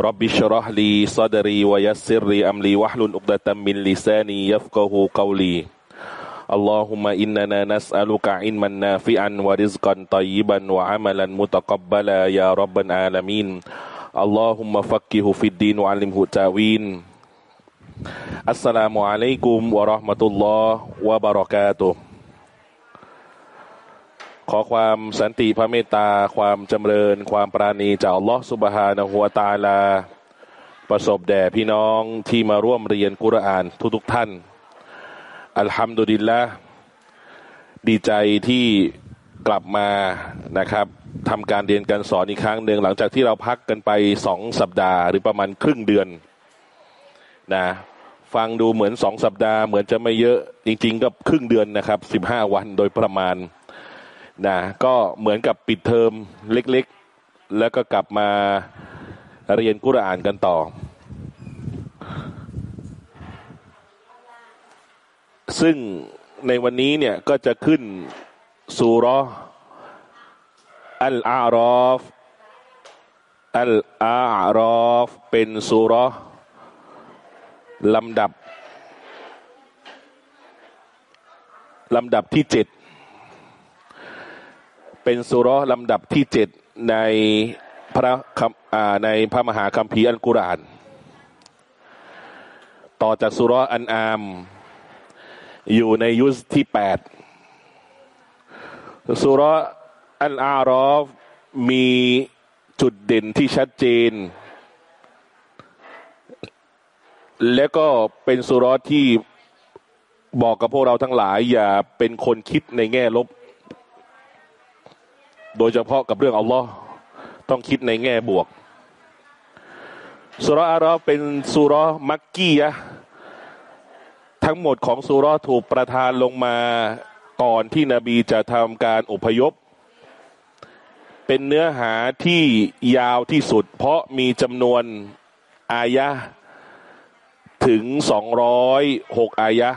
رب اشرح لي صدري ويسر لي أمري واحلل عقدة من لساني يفقه قولي. اللهم إننا نسألك علما نافعا ورزقا طيبا وعملا متقبلا يا رب العالمين. اللهم فقه في الدين وعلمه التأويل. السلام عليكم ورحمة الله وبركاته. ขอความสันติพระเมตตา ความจำเริญ ความปราณีจากอัลลอฮฺสุบฮานะฮัวตาลา ประสบแด่พี่น้องที่มาร่วมเรียนกุรอานทุกๆท่าน อัลฮัมดุลิลละดีใจที่กลับมานะครับทำการเรียนการสอนอีกครั้งหนึ่งหลังจากที่เราพักกันไปสองสัปดาห์ หรือประมาณครึ่งเดือนนะฟังดูเหมือนสองสัปดาห์เหมือนจะไม่เยอะจริง ๆ ก็ครึ่งเดือนนะครับสิบห้าวันโดยประมาณ นะก็เหมือนกับปิดเทอมเล็กๆ แล้วก็กลับมาเรียนกุรอานกันต่อ ซึ่งในวันนี้เนี่ยก็จะขึ้นสุรอัลอารอฟอัลอารอฟเป็นสุรลำดับลำดับที่เจ็ด เป็นสุรลำดับที่เจ็ดในพระในพระมหาคัมภีร์อัลกุรอาน ต่อจากสุรอันอาม อยู่ในยุสที่แปดสุรอัลอารอฟมีจุดเด่นที่ชัดเจน และก็เป็นสุรที่บอกกับพวกเราทั้งหลาย อย่าเป็นคนคิดในแง่ลบ โดยเฉพาะกับเรื่องอัลลอฮ์ต้องคิดในแง่บวกสุรอารอเป็นสุรมักกี้ยะทั้งหมดของสุรถูกประทานลงมาก่อนที่นบีจะทำการอพยพ เป็นเนื้อหาที่ยาวที่สุด เพราะมีจำนวนอายะถึงสองร้อยหกอายะ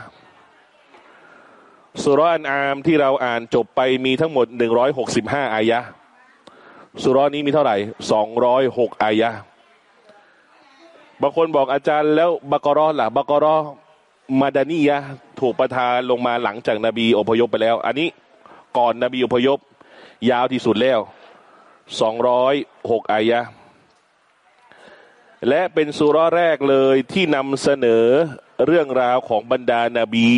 สุรอันอามที่เราอ่านจบไปมีทั้งหมดหนึ่งร้อยหกสิบห้าอายะสุรนี้มีเท่าไหร่สองร้อยหกอายะบางคนบอกอาจารย์แล้วบักรอล่ะบักรอมาดานียะถูกประทานลงมาหลังจากนาบีอพยพไปแล้ว อันนี้ก่อนนบีอพยพ ยาวที่สุดแล้วสองร้อยหกอายะและเป็นสุรแรกเลยที่นำเสนอเรื่องราวของบรรดานาบี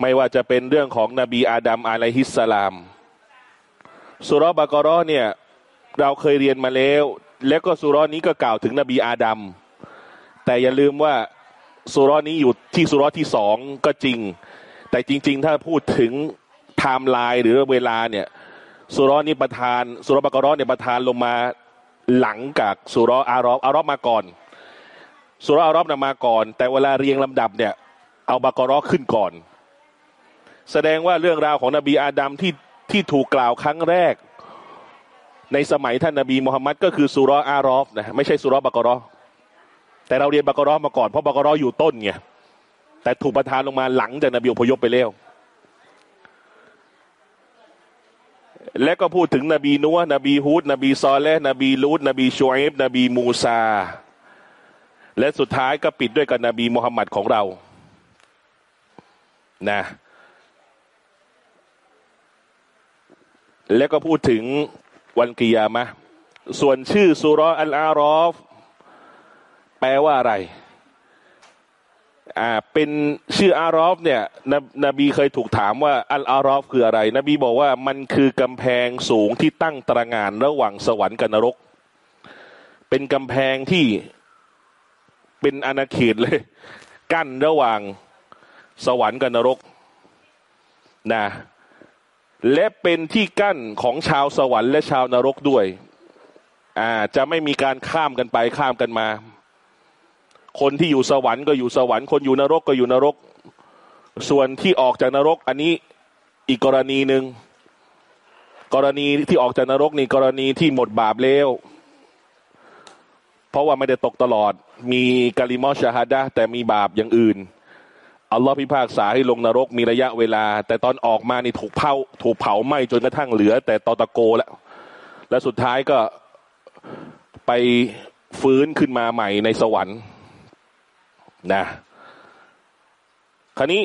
ไม่ว่าจะเป็นเรื่องของนบีอาดัมอะลัยฮิสสลามสุรบากรอเนี่ยเราเคยเรียนมาแล้ว แล้วก็สุรนี้ก็กล่าวถึงนบีอาดัมแต่อย่าลืมว่าสุรนี้อยู่ที่สุรที่สองก็จริง แต่จริง ๆ ถ้าพูดถึงไทม์ไลน์หรือเวลาเนี่ยสุรนี้ประทานสุรบากรอเนี่ยประทานลงมาหลังจากสุรอารอบอารอบมาก่อนสุรอารอบนำมาก่อน แต่เวลาเรียงลำดับเนี่ยเอาบากรอขึ้นก่อน แสดงว่าเรื่องราวของนบีอาดัมที่ที่ถูกกล่าวครั้งแรก ในสมัยท่านนบีมุฮัมมัดก็คือสุรอารอฟนะไม่ใช่สุรบากรอแต่เราเรียนบากรอมาก่อนเพราะบากรออยู่ต้นไงแต่ถูกประทานลงมาหลังจากนบีอพยพไปแล้วและก็พูดถึงนบีนัวนบีฮูด นบีซอเลนบีลูด นบีชูอิบนบีมูซา และสุดท้ายก็ปิดด้วยกับนบีมุฮัมมัดของเรา นะ และก็พูดถึงวันกิยามะส่วนชื่อสุรอัลอารอฟ แปลว่าอะไร อ่า เป็นชื่ออารอฟ เนี่ยนนบีเคยถูกถามว่าอัลอารอฟคืออะไร นบีบอกว่ามันคือกำแพงสูงที่ตั้งตระงานระหว่างสวรรค์กับนรก เป็นกำแพงที่เป็นอาณาเขตเลย กั้นระหว่างสวรรค์กับนรก นะ และเป็นที่กั้นของชาวสวรรค์และชาวนรกด้วยอ่าจะไม่มีการข้ามกันไปข้ามกันมา คนที่อยู่สวรรค์ก็อยู่สวรรค์คนอยู่นรกก็อยู่นรก ส่วนที่ออกจากนรก อันนี้อีกกรณีหนึ่งกรณีที่ออกจากนรกนี่กรณีที่หมดบาปแล้วเพราะว่าไม่ได้ตกตลอด มีกาลิมอชฮาดะแต่มีบาปอย่างอื่น อัลลอฮ์พิพากษาให้ลงนรกมีระยะเวลา แต่ตอนออกมานี่ถูกเผาถูกเผาไหม้จนกระทั่งเหลือ แต่ตอตะโกแล้วและสุดท้ายก็ไปฟื้นขึ้นมาใหม่ในสวรรค์นะคราวนี้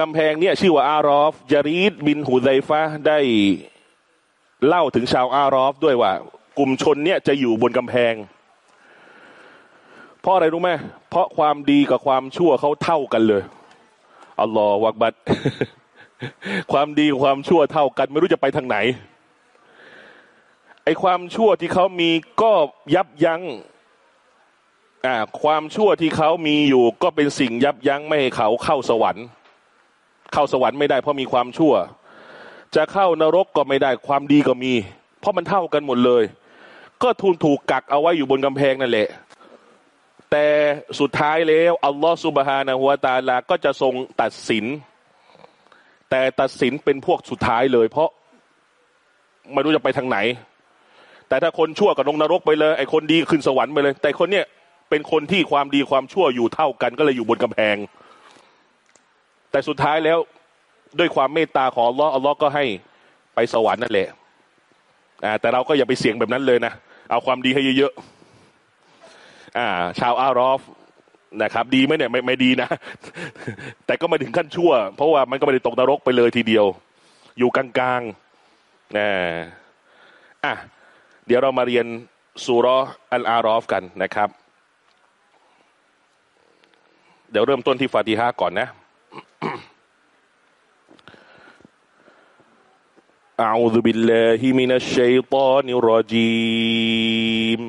กำแพงเนี่ยชื่อว่าอารอฟจารีดบินหูไซฟาได้เล่าถึงชาวอารอฟด้วยว่า กลุ่มชนเนี่ยจะอยู่บนกำแพง เพราะอะไรรู้ไหมเพราะความดีกับความชั่วเขาเท่ากันเลยอัลลอฮฺวักบัดความดีความชั่วเท่ากันไม่รู้จะไปทางไหนไอความชั่วที่เขามีก็ยับยัง้งอ่าความชั่วที่เขามีอยู่ ก็เป็นสิ่งยับยั้งไม่ให้เขาเข้าสวรรค์ เข้าสวรรค์ไม่ได้เพราะมีความชั่ว จะเข้านรกก็ไม่ได้ความดีก็มี เพราะมันเท่ากันหมดเลย ก็ทุนถูกกักเอาไว้อยู่บนกำแพงนั่นแหละ แต่สุดท้ายแล้วอัลลอฮฺสุบฮานะฮุวาตาลา ก็จะทรงตัดสิน แต่ตัดสินเป็นพวกสุดท้ายเลย เพราะไม่รู้จะไปทางไหน แต่ถ้าคนชั่วกับลงนรกไปเลย ไอ้คนดีขึ้นสวรรค์ไปเลย แต่คนเนี้ยเป็นคนที่ความดีความชั่วอยู่เท่ากันก็เลยอยู่บนกำแพง แต่สุดท้ายแล้วด้วยความเมตตาของอัลลอฮ์อัลลอฮ์ก็ให้ไปสวรรค์นั่นแหละแต่เราก็อย่าไปเสี่ยงแบบนั้นเลยนะ เอาความดีให้เยอะๆ อ่า ชาวอารอฟนะครับ ดีไหมเนี่ยไม่ไม่ดีนะแต่ก็ไม่ถึงขั้นชั่ว เพราะว่ามันก็ไม่ได้ตกนรกไปเลยทีเดียว อยู่กลางๆนะอ่ะเดี๋ยวเรามาเรียนสุรอัลอารอฟกันนะครับ เดี๋ยวเริ่มต้นที่ฟาติฮะก่อนนะ أعوذ بالله من الشيطان الرجيم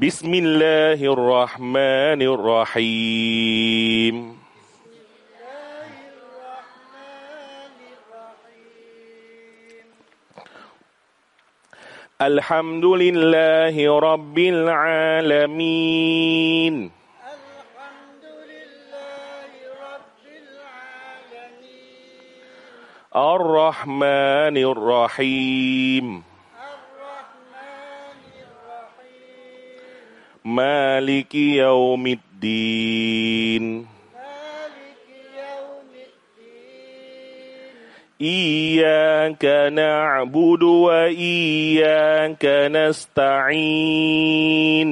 بسم الله الرحمن الرحيم الحمد لله رب العالمين الحمد لله رب العالمين الرحمن الرحيم มาลิกิยามิดดีนอียากันอับูดวอียากันสตาอิน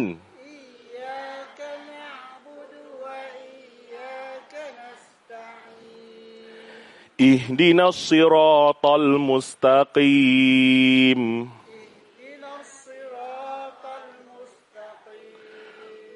อิฮดินัสซิรอตัลมุสตะกีม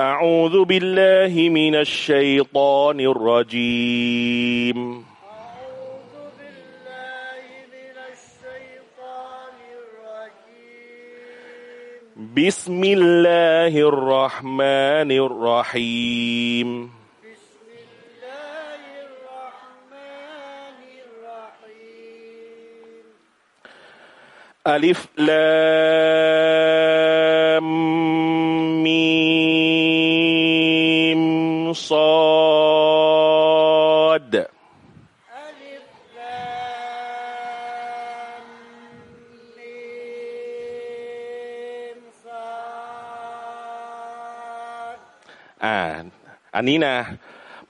أعوذ بالله من الشيطان الرجيم. بسم الله الرحمن الرحيم. بسم الله الرحمن الرحيم ألف لام ميم. صاد ألف لام ميم صاد อ่า อันนี้นะ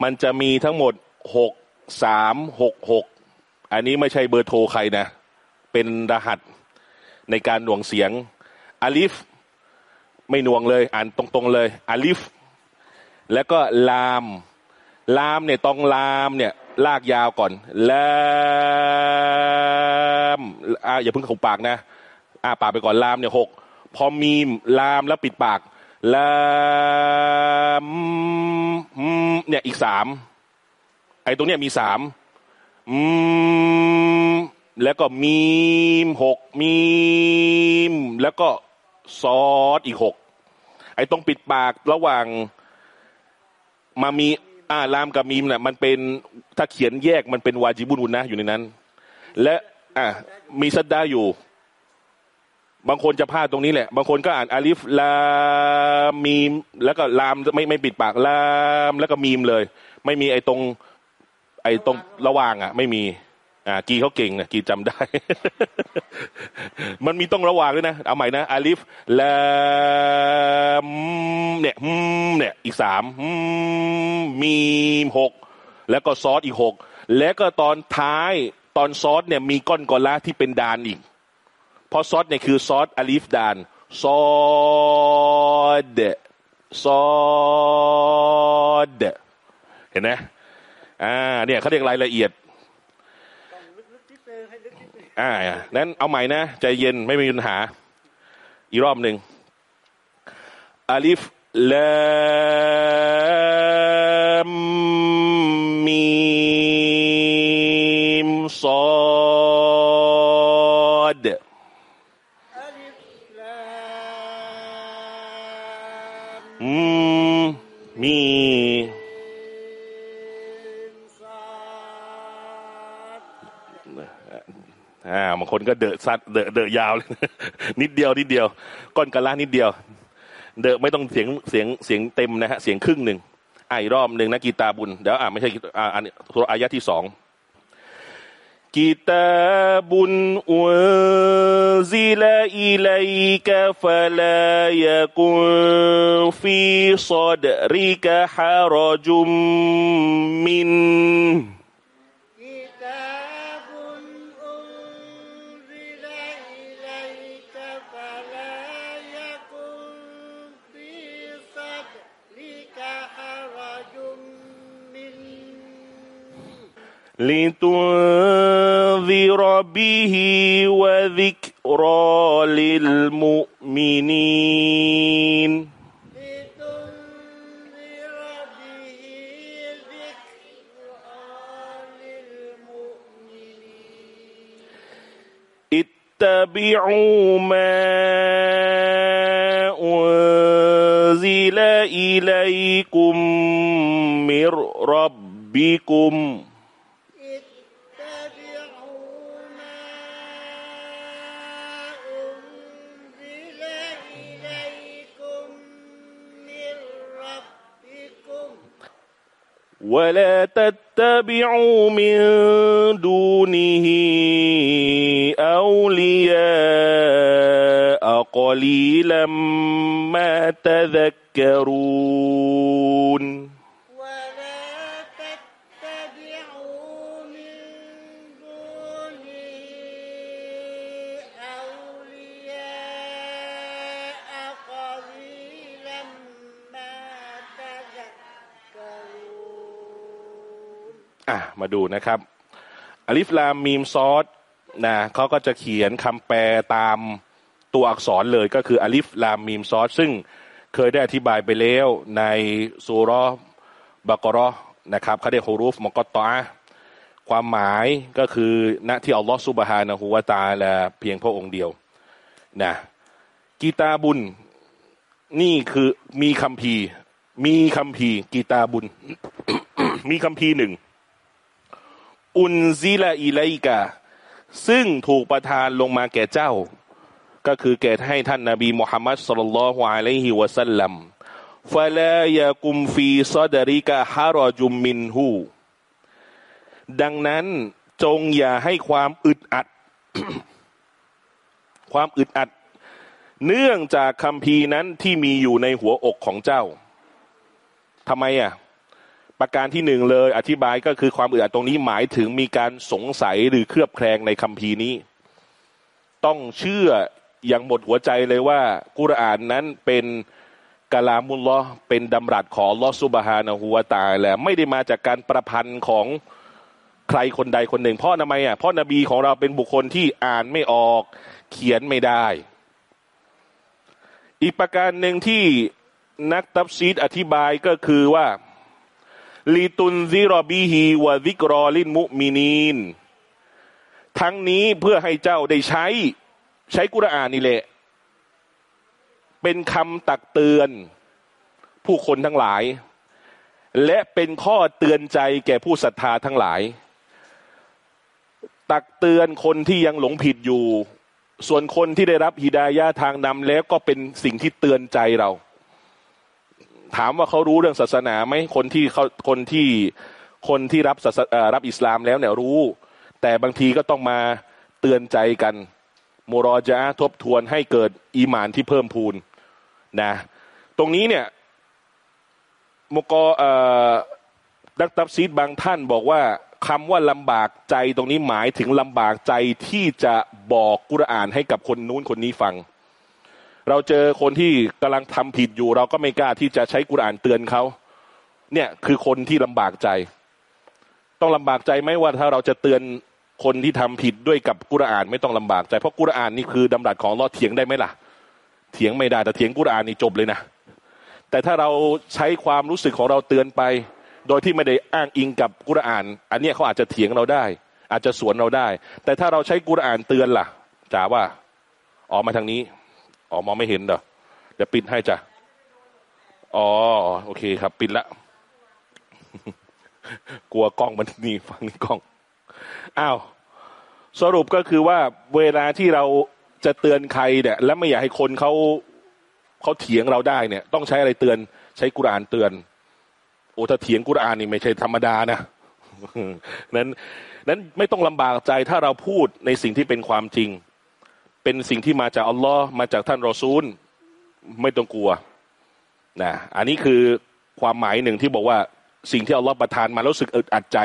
มันจะมีทั้งหมดหกสามหกหก อันนี้ไม่ใช่เบอร์โทรใครนะ เป็นรหัสในการหน่วงเสียงอาลิฟ ไม่หน่วงเลย อ่านตรงๆเลยอาลิฟ แล้วก็ลามลามเนี่ยตองลามเนี่ยลากยาวก่อนลามอ่าอย่าเพิ่งขบปากนะอ่าปากไปก่อนลามเนี่ยหกพอมีมลามแล้วปิดปากลามอืมเนี่ยอีกสามไอ้ตรงเนี้ยมีสามอืมแล้วก็มีมหกมีมแล้วก็ซอสอีกหกไอ้ตรงปิดปากระหว่าง มามีอ่าลามกับมีมเนี่ยมันเป็นถ้าเขียนแยกมันเป็นวาจิบุญุนนะอยู่ในนั้น และอ่ามีซัดดาอยู่ บางคนจะพลาดตรงนี้แหละ บางคนก็อ่านอาลิฟลามมีม แล้วก็ลามไม่ไม่ปิดปากลาม แล้วก็มีมเลย ไม่มีไอ้ตรง ไอ้ตรงระหว่างอะ ไม่มี อ่ากีเขาเก่งนะกีจำได้ มันมีต้องระว่างด้วยนะ เอาใหม่นะอาลิฟลามเนี่ยอืมเนี่ย อีกสามมีหกแล้วก็ซอสอีกหกแล้วก็ตอนท้ายตอนซอสเนี่ยมีก้อนกอละที่เป็นดานอีก เพราะซอสเนี่ยคือซอสอาลิฟดานซอดซอดเห็นไหมอ่าเนี่ยเขาเรียกรายละเอียด ต้องลึกๆนิดนึงให้ลึกนิดนึง อ่านั้นเอาใหม่นะ ใจเย็นไม่มีปัญหา อีกรอบหนึ่งอาลิฟลามมีมซอ อ่าบางคนก็เดอะซัดเดอะเดอะยาวเลยนิดเดียวนิดเดียว ก้อนกะลานิดเดียว เดอะไม่ต้องเสียงเสียงเสียงเต็มนะฮะเสียงครึ่งหนึ่งอะอีกรอบหนึ่งนะกีตาบุญเดี๋ยวอ่าไม่ใช่อ่าอันนี้ตัวอายะที่สองกีตาบุญอุซิลอิลัยกะฟะลายะกุนฟีซอดริกะฮารจุมมิน لتنذر به وذكرى للمؤمنين. اتبعوا ดูนะครับألف لام ميم صاد นะเขาก็จะเขียนคำแปลตามตัวอักษรเลยก็คือألف لام ميم صاد ซึ่งเคยได้อธิบายไปแล้วในซูรอบากรอนะครับเขาเรียกحروف مقطعةความหมายก็คือณที่อัลลอฮฺسبحانه وتعالىเพียงพระองค์เดียวนะكتابนี่คือมีคัมภีร์มีคำพีกีตาบุญ มีคำพีหนึ่ง อุนซิลาอิไลกา ซึ่งถูกประทานลงมาแก่เจ้า ก็คือแก่ให้ท่านนบีมุฮัมมัดสุลลัลลอฮุอะลัยฮิวะสัลลัมฟะลายากุมฟีซอดาริกะฮารอจุมมินฮูดังนั้นจงอย่าให้ความอึดอัด ความอึดอัด เนื่องจากคำพีนั้นที่มีอยู่ในหัวอกของเจ้าทำไมอะ ประการที่หนึ่งเลยอธิบายก็คือความอึดอัดตรงนี้หมายถึงมีการสงสัยหรือเคลือบแคลงในคัมภีร์นี้ ต้องเชื่ออย่างหมดหัวใจเลยว่า กุรอานนั้นเป็นกาลามุลลอเป็นดำรัสของลอฮ์ซุบฮานะฮูวตะอาลาไม่ได้มาจากการประพันธ์ของใครคนใดคนหนึ่ง เพราะทำไมอะเพราะนบีของเราเป็นบุคคลที่อ่านไม่ออก เขียนไม่ได้ อีกประการหนึ่งที่นักตับซีดอธิบายก็คือว่า ลีตุนซิรอบีฮีวะซิกรอลินมุมินีน ทั้งนี้เพื่อให้เจ้าได้ใช้ ใช้กุรอานนี่แหละ เป็นคำตักเตือนผู้คนทั้งหลาย และเป็นข้อเตือนใจแก่ผู้ศรัทธาทั้งหลาย ตักเตือนคนที่ยังหลงผิดอยู่ ส่วนคนที่ได้รับฮิดายะทางนำแล้วก็เป็นสิ่งที่เตือนใจเรา ถามว่าเขารู้เรื่องศาสนาไหมคนที่เขาคนที่คนที่รับรับอิสลามแล้วเนี่ยรู้ แต่บางทีก็ต้องมาเตือนใจกันโมรอจาอทบทวนให้เกิดอีหมานที่เพิ่มพูนนะ ตรงนี้เนี่ยมกออ่อดักตับซีดบางท่านบอกว่าคำว่าลำบากใจตรงนี้หมายถึงลำบากใจที่จะบอกกุรอานให้กับคนนู้นคนนี้ฟัง เราเจอคนที่กำลังทำผิดอยู่ เราก็ไม่กล้าที่จะใช้กุรอานเตือนเขาเนี่ยคือคนที่ลำบากใจ ต้องลำบากใจไหมว่าถ้าเราจะเตือนคนที่ทำผิดด้วยกับกุรอานไม่ต้องลำบากใจเพราะกุรอานนี่คือดำรัสของอัลอเถียงได้ไหมล่ะ เถียงไม่ได้แต่เถียงกุรอานนี่จบเลยนะ แต่ถ้าเราใช้ความรู้สึกของเราเตือนไป โดยที่ไม่ได้อ้างอิงกับกุรอาน อันเนี้ยเขาอาจจะเถียงเราได้ อาจจะสวนเราได้ แต่ถ้าเราใช้กุรอานเตือนล่ะจ๋าว่าออกมาทางนี้ อ๋อมองไม่เห็นเหรอเดี๋ยวปิดให้จ้ะอ๋อโอเคครับ ปิดละกลัวกล้องมันนี่ฟังนี่กล้องอ้าวสรุปก็คือว่าเวลาที่เราจะเตือนใครเนี่ย แล้วไม่อยากให้คนเขาเขาเถียงเราได้เนี่ย ต้องใช้อะไรเตือน ใช้กุรอานเตือน โอ้ถ้าเถียงกุรอานนี่ไม่ใช่ธรรมดานะนั้นนั้นไม่ต้องลำบากใจถ้าเราพูดในสิ่งที่เป็นความจริง เป็นสิ่งที่มาจากอัลลอฮ์มาจากท่านรอซูล ไม่ต้องกลัวนะอันนี้คือความหมายหนึ่งที่บอกว่าสิ่งที่อัลลอฮ์ประทานมาแล้วสึกอึดอัดใจ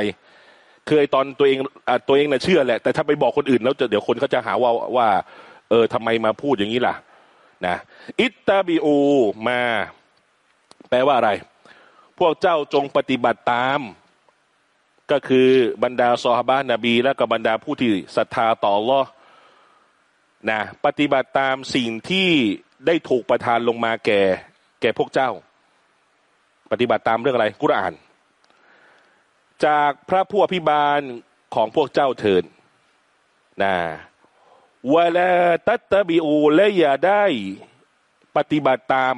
เคยตอนตัวเองอตัวเองน่ะเชื่อแหละ แต่ถ้าไปบอกคนอื่นแล้วจะเดี๋ยวคนเขาจะหาว่าว่า เออทำไมมาพูดอย่างนี้ล่ะนะอิตตาบิอูมา แปลว่าอะไร พวกเจ้าจงปฏิบัติตาม ก็คือบรรดาซอฮาบะนบี และก็บรรดาผู้ที่ศรัทธาต่ออัลลอฮ์ นะปฏิบัติตามสิ่งที่ได้ถูกประทานลงมาแก่ แก่พวกเจ้า ปฏิบัติตามเรื่องอะไรกุรอาน จากพระผู้อภิบาลของพวกเจ้าเถิดนะวะลาตัตบิอูและอย่าได้ปฏิบัติตาม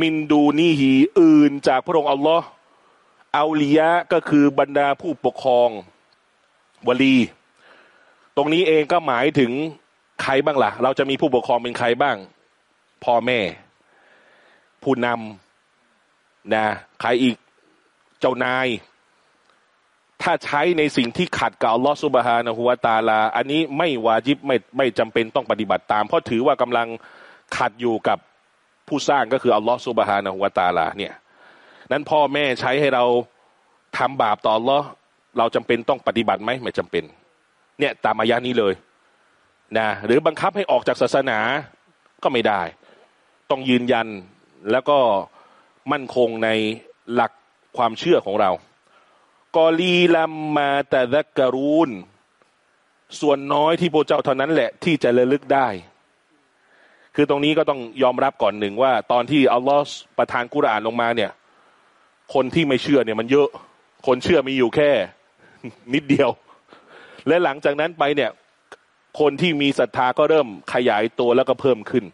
มินดูนีฮีอื่นจากพระองค์อัลลอฮ์เอาลียะก็คือบรรดาผู้ปกครองวลี ตรงนี้เองก็หมายถึง ใครบ้างล่ะ เราจะมีผู้ปกครองเป็นใครบ้าง พ่อแม่ ผู้นำนะใครอีกเจ้านาย ถ้าใช้ในสิ่งที่ขัดกับอัลลอฮฺสุบฮานะฮุวาตาลา อันนี้ไม่วาจิบไม่ไม่จำเป็นต้องปฏิบัติตาม เพราะถือว่ากำลังขัดอยู่กับผู้สร้างก็คืออัลลอฮฺสุบฮานะฮุวาตาลา เนี่ย นั้นพ่อแม่ใช้ให้เราทำบาปต่ออัลลอฮ์เราจำเป็นต้องปฏิบัติไหมไม่จำเป็น เนี่ยตามอายะนี้เลย นะหรือบังคับให้ออกจากศาสนาก็ไม่ได้ ต้องยืนยันแล้วก็มั่นคงในหลักความเชื่อของเรา กอลีลัมมาแต่ดักรูนส่วนน้อยที่พระเจ้าเท่านั้นแหละที่จะระลึกได้ คือตรงนี้ก็ต้องยอมรับก่อนหนึ่งว่า ตอนที่อัลลอฮ์ประทานกุรอานลงมาเนี่ย คนที่ไม่เชื่อเนี่ยมันเยอะ คนเชื่อมีอยู่แค่ นิดเดียว และหลังจากนั้นไปเนี่ย คนที่มีศรัทธาก็เริ่มขยายตัวแล้วก็เพิ่มขึ้น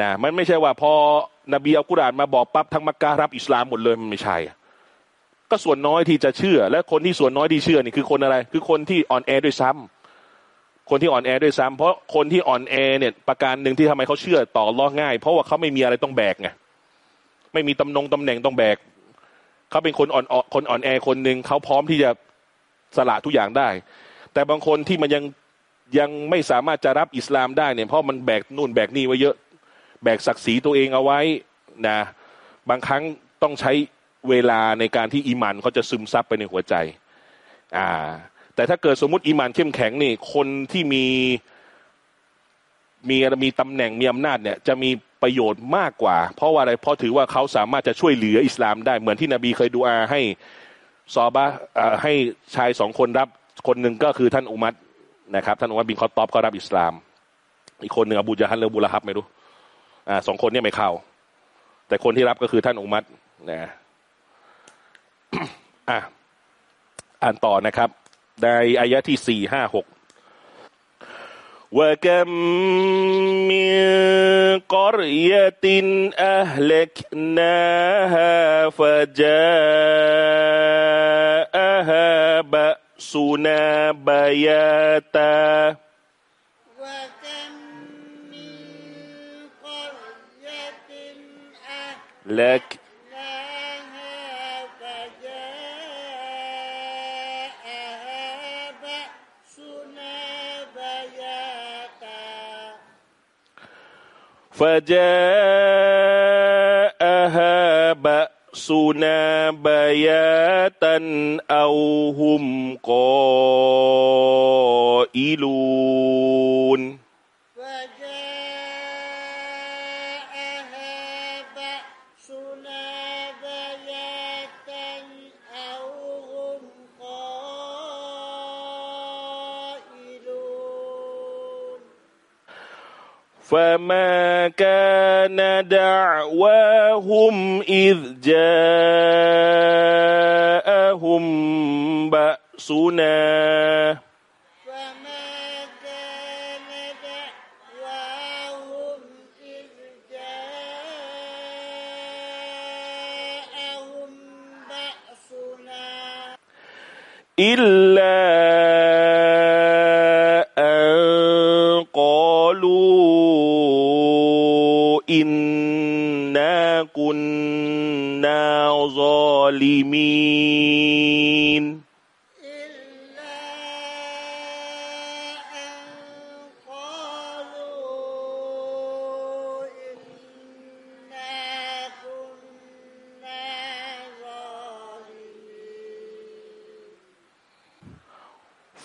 นะมันไม่ใช่ว่าพอนบีเอากุรอานมาบอกปั๊บทั้งมักกะรับอิสลามหมดเลยมันไม่ใช่ ก็ส่วนน้อยที่จะเชื่อ และคนที่ส่วนน้อยที่เชื่อนี่คือคนอะไร คือคนที่อ่อนแอด้วยซ้ำคนที่อ่อนแอด้วยซ้ำเพราะคนที่อ่อนแอเนี่ยประการหนึ่งที่ทำไมเขาเชื่อต่อรอดง่าย เพราะว่าเขาไม่มีอะไรต้องแบกไงไม่มีตำนงตำแหน่งต้องแบกเขาเป็นคนอ่อนคนอ่อนแอคนหนึ่งเขาพร้อมที่จะสละทุกอย่างได้ แต่บางคนที่มันยัง ยังไม่สามารถจะรับอิสลามได้เนี่ยเพราะมันแบกนู่นแบกนี่ไว้เยอะ แบกศักดิ์ศรีตัวเองเอาไว้นะบางครั้งต้องใช้เวลาในการที่อีหมันเขาจะซึมซับไปในหัวใจอ่าแต่ถ้าเกิดสมมติอีหมันเข้มแข็งนี่คนที่มีมีมีตำแหน่งมีอำนาจเนี่ยจะมีประโยชน์มากกว่า เพราะว่าอะไรเพราะถือว่าเขาสามารถจะช่วยเหลืออิสลามได้เหมือนที่นบีเคยดูอาให้ซอบะอ่อให้ชายสองคนรับ คนหนึ่งก็คือท่านอุมัต นะครับ ท่านอุมัตบินคอตตอบก็รับอิสลาม อีกคนหนึ่งอบูจาฮันหรืออบูละฮับไม่รู้อ่าสองคนเนี่ยไม่เข้า แต่คนที่รับก็คือท่านอุมัตนะ อ่ะอ่านต่อนะครับ ในอายะที่สี่ห้าหก وكم من قرية أهلكناها فجاءها بأسنا بياتا وكم من قرية لك فجاءها بأسنا بياتا فجاءها بأسنا بياتا أو هم قائلون فما كان دعواهم إذ جاءهم بأسنا فما كان دعواهم إذ جاءهم بأسنا إلا كنا ظالمين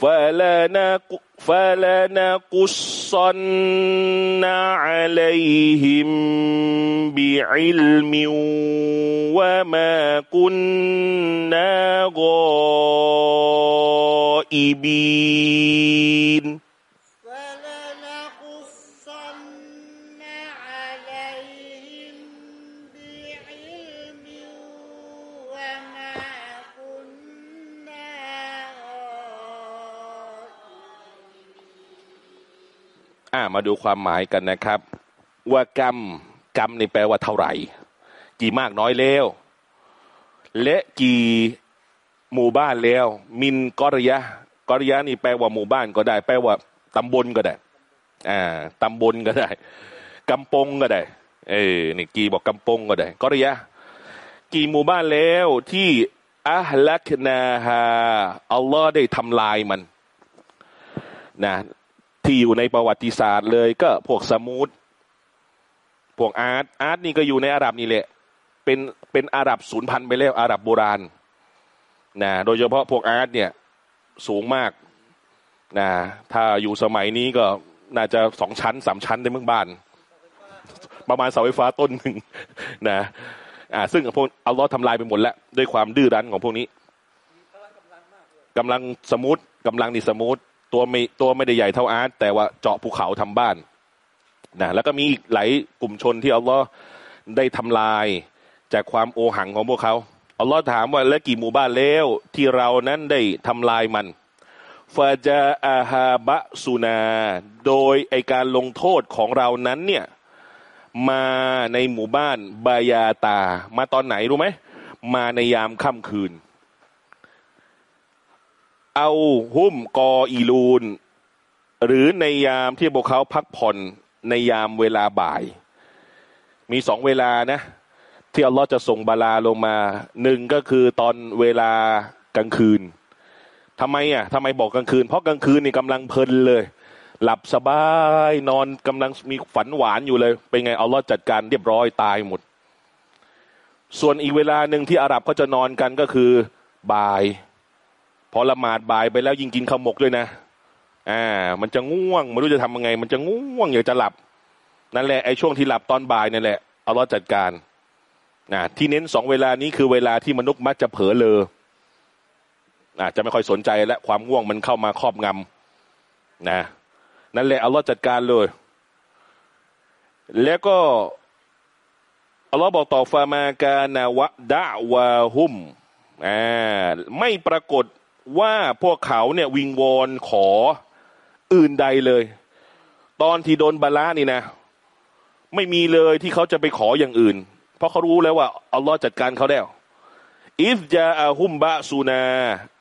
فلنق فلنقصن عليهم بعلم وما كنا غائبين. มาดูความหมายกันนะครับ ว่ากรรมกรรมนี่แปลว่าเท่าไหร่ กี่มากน้อยแล้วและกี่หมู่บ้านแล้ว มินกอริยะกอริยะนี่แปลว่าหมู่บ้านก็ได้ แปลว่าตำบลก็ได้ อ่าตำบลก็ได้กำปงก็ได้ เออนี่กีบอกกำปงก็ได้กอริยะกี่หมู่บ้านแล้วที่อัลลักนาฮาอัลลอฮ์ได้ทำลายมันนะ ที่อยู่ในประวัติศาสตร์เลยก็พวกสมูทพวกอาร์ตอาร์ตนี่ก็อยู่ในอาหรับนี่แหละเป็นเป็นอาหรับศูนย์พันไปแล้วอาหรับโบราณนะโดยเฉพาะพวกอาร์ตเนี่ยสูงมากนะถ้าอยู่สมัยนี้ก็น่าจะสองชั้นสามชั้นในเมืองบ้าน ประมาณเสาไฟฟ้าต้นหนึ่งนะอ่าซึ่งพวกอัลลอฮ์ทำลายไปหมดแล้ว ด้วยความดื้อรั้นของพวกนี้กำลังสมูทกำลังนี่สมูท ตัวไม่ตัวไม่ได้ใหญ่เท่าอาร์ตแต่ว่าเจาะภูเขาทำบ้านนะแล้วก็มีอีกหลายกลุ่มชนที่อัลลอฮ์ได้ทำลายจากความโอหังของพวกเขาอัลลอฮ์ถามว่าแล้วกี่หมู่บ้านแล้วที่เรานั้นได้ทำลายมันฟาจาอาฮาบะสุนา โดยไอการลงโทษของเรานั้นเนี่ยมาในหมู่บ้านบายาตา มาตอนไหนรู้ไหม มาในยามค่ำคืน เอาหุ้มกออีลูน หรือในยามที่พวกเขาพักผ่อนในยามเวลาบ่าย มีสองเวลานะ ที่อัลลอฮ์จะส่งบาลาลงมาหนึ่งก็คือตอนเวลากลางคืนทำไมอะทำไมบอกกลางคืน เพราะกลางคืนนี่กำลังเพลินเลย หลับสบายนอนกำลังมีฝันหวานอยู่เลย เป็นไงอัลลอฮ์จัดการเรียบร้อยตายหมด ส่วนอีกเวลาหนึ่งที่อาหรับเขาจะนอนกันก็คือบ่าย พอละหมาดบ่ายไปแล้วยิ่งกินข้าวหมกด้วยนะ อ่า มันจะง่วงไม่รู้จะทำยังไง มันจะง่วงอยากจะหลับ นั่นแหละไอ้ช่วงที่หลับตอนบ่ายนั่นแหละเอัลลอจัดการนะที่เน้นสองเวลานี้คือเวลาที่มนุษย์มักจะเผลอเลออ่าจะไม่ค่อยสนใจและความง่วงมันเข้ามาครอบงำนะนั่นแหละอัลลอฮ์จัดการเลย แล้วก็อัลลอฮ์บอกต่อฟามากานาวะดะวาหุมอ่าไม่ปรากฏ ว่าพวกเขาเนี่ยวิงวอนขออื่นใดเลย ตอนที่โดนบาละนี่นะ ไม่มีเลยที่เขาจะไปขออย่างอื่น เพราะเขารู้แล้วว่าอัลลอฮ์จัดการเขาแล้วอิฟจาอาฮุมบะซูนา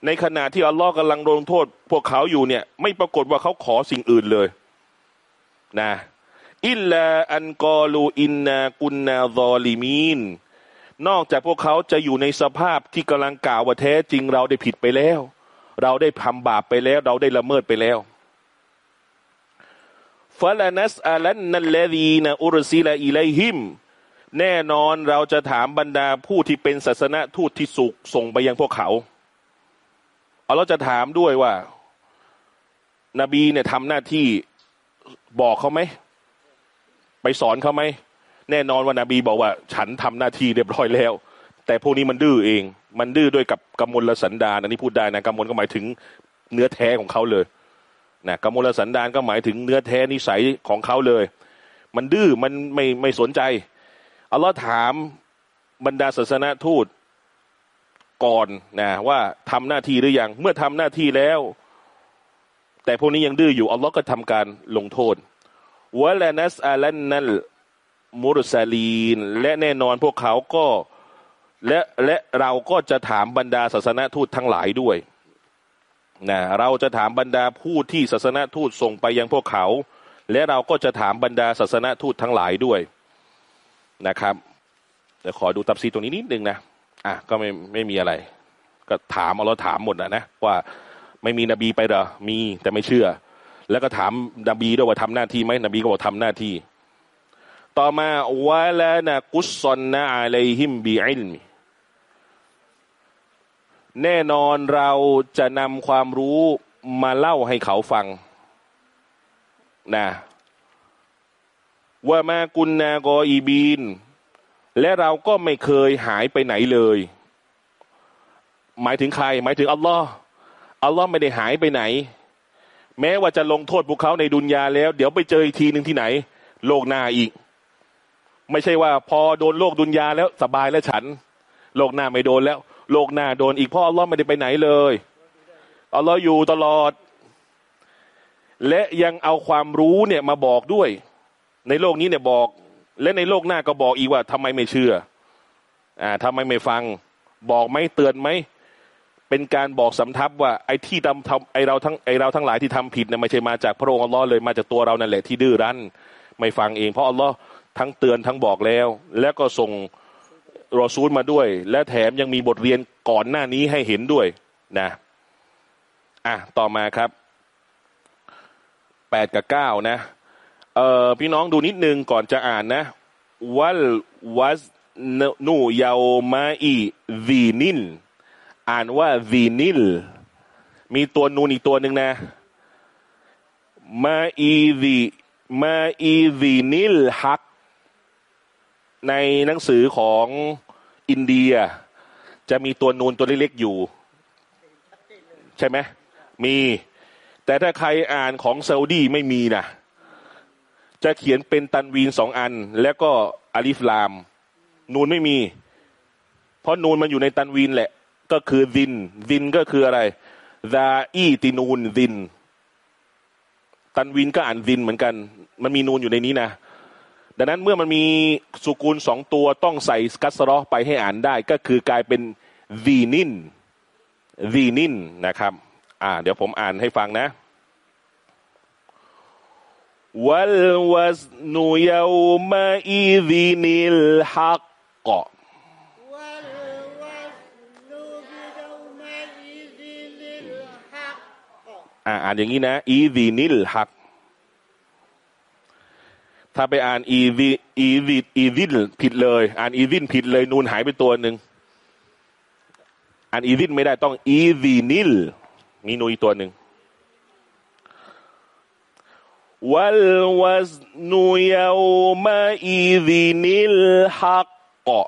ในขณะที่อัลลอฮ์กำลังลงโทษ พวกเขาอยู่เนี่ย ไม่ปรากฏว่าเขาขอสิ่งอื่นเลย นะอิลลาอันกอลูอินนากุนนาซอลิมีนนอกจากพวกเขาจะอยู่ในสภาพที่กำลังกล่าวว่าแท้จริงเราได้ผิดไปแล้ว เราได้ทำบาปไปแล้ว เราได้ละเมิดไปแล้วฟาลานัสอาลันนัลเลดีนอุรซิลาอิไลฮิม แน่นอนเราจะถามบรรดาผู้ที่เป็นศาสนทูตที่สุกส่งไปยังพวกเขาเอาเราจะถามด้วยว่า นบีเนี่ยทำหน้าที่บอกเขาไหม ไปสอนเขาไหม แน่นอนว่านาบีบอกว่า ฉันทำหน้าที่เรียบร้อยแล้ว แต่พวกนี้มันดื้อเอง มันดื้อด้วยกับกมลสันดานอันนี้พูดได้นะกมลก็หมายถึงเนื้อแท้ของเขาเลยนะกมลสันดานก็หมายถึงเนื้อแท้นิสัยของเขาเลย มันดื้อมันไม่ไม่สนใจอัลลอฮ์ถามบรรดาศาสนาทูตก่อนนะว่าทำหน้าที่หรือยังเมื่อทำหน้าที่แล้ว แต่พวกนี้ยังดื้ออยู่อัลลอฮ์ก็ทำการลงโทษวะลานัสอาลันนัลมุรซาลีนและแน่นอนพวกเขาก็ และและเราก็จะถามบรรดาศาสนทูตทั้งหลายด้วยนะเราจะถามบรรดาผู้ที่ศาสนทูตส่งไปยังพวกเขา และเราก็จะถามบรรดาศาสนทูตทั้งหลายด้วยนะครับเดี๋ยวขอดูตับซีตรงนี้นิดนึงนะอะก็ไม่ไม่มีอะไร ก็ถามเอาเราถามหมดนะนะว่าไม่มีนบีไปหรอมีแต่ไม่เชื่อ แล้วก็ถามนบีด้วยว่าทำหน้าที่ไหมนบีก็บอกทำหน้าที่ ต่อมาวะลานะกุศลนะอะลัยฮิมบีอิลมี แน่นอนเราจะนำความรู้มาเล่าให้เขาฟังนะว่ามากุนนากออีบีน และเราก็ไม่เคยหายไปไหนเลย หมายถึงใคร หมายถึงอัลลอฮ์อัลลอฮ์ไม่ได้หายไปไหน แม้ว่าจะลงโทษพวกเขาในดุนยาแล้ว เดี๋ยวไปเจออีกทีหนึ่งที่ไหน โลกหน้าอีก ไม่ใช่ว่าพอโดนโลกดุนยาแล้วสบายแล้วฉัน โลกหน้าไม่โดนแล้ว โลกหน้าโดนอีกเพราะอัลลอฮ์ไม่ได้ไปไหนเลยอัลลอฮ์อยู่ตลอด และยังเอาความรู้เนี่ยมาบอกด้วย ในโลกนี้เนี่ยบอก และในโลกหน้าก็บอกอีกว่าทำไมไม่เชื่อ อ่าทำไมไม่ฟัง บอกไหมเตือนไหมเป็นการบอกสำทับว่าไอ้ที่ทำทำไอ้เราทั้งไอ้เราทั้งหลายที่ทำผิดเนี่ยไม่ใช่มาจากพระองค์อัลลอฮ์เลยมาจากตัวเรานั่นแหละที่ดื้อรั้น ไม่ฟังเองเพราะอัลลอฮ์ทั้งเตือนทั้งบอกแล้ว แล้วก็ส่ง รอซูลมาด้วย และแถมยังมีบทเรียนก่อนหน้านี้ให้เห็นด้วยนะ อะ ต่อมาครับแปดกับเก้านะ เอ่อพี่น้องดูนิดนึงก่อนจะอ่านนะวัลวัสนูยาวมาอีวีนินอ่านว่าวีนิล มีตัวนูนอีกตัวหนึ่งนะมาอีวีมาอีวีนิลฮัก ในหนังสือของอินเดีย จะมีตัวนูนตัวเล็กๆอยู่ ใช่ไหมมี แต่ถ้าใครอ่านของซาอุดีไม่มีนะจะเขียนเป็นตันวีนสองอัน แล้วก็อาลิฟลาม นูนไม่มี เพราะนูนมันอยู่ในตันวีนแหละ ก็คือดินดินก็คืออะไรดาอีตินูนดิน ตันวีนก็อ่านดินเหมือนกัน มันมีนูนอยู่ในนี้นะ ดังนั้นเมื่อมันมีสุกูลสองตัวต้องใส่กัสรอไปให้อ่านได้ ก็คือกลายเป็นดีนินดีนินนะครับ อ่า เดี๋ยวผมอ่านให้ฟังนะ والوزن يومئذ الحق والوزن กอ่านอย่างนี้นะอีดีนิลฮัก ถ้าไปอ่านอีซีอีซีอีซินผิดเลย อ่านอีซินผิดเลย นูนหายไปตัวหนึ่งอ่านอีซินไม่ได้ต้องอีซีนิลมีนูอีตัวหนึ่งวัลวัซนุยาวมาอีซีนิลฮักกะ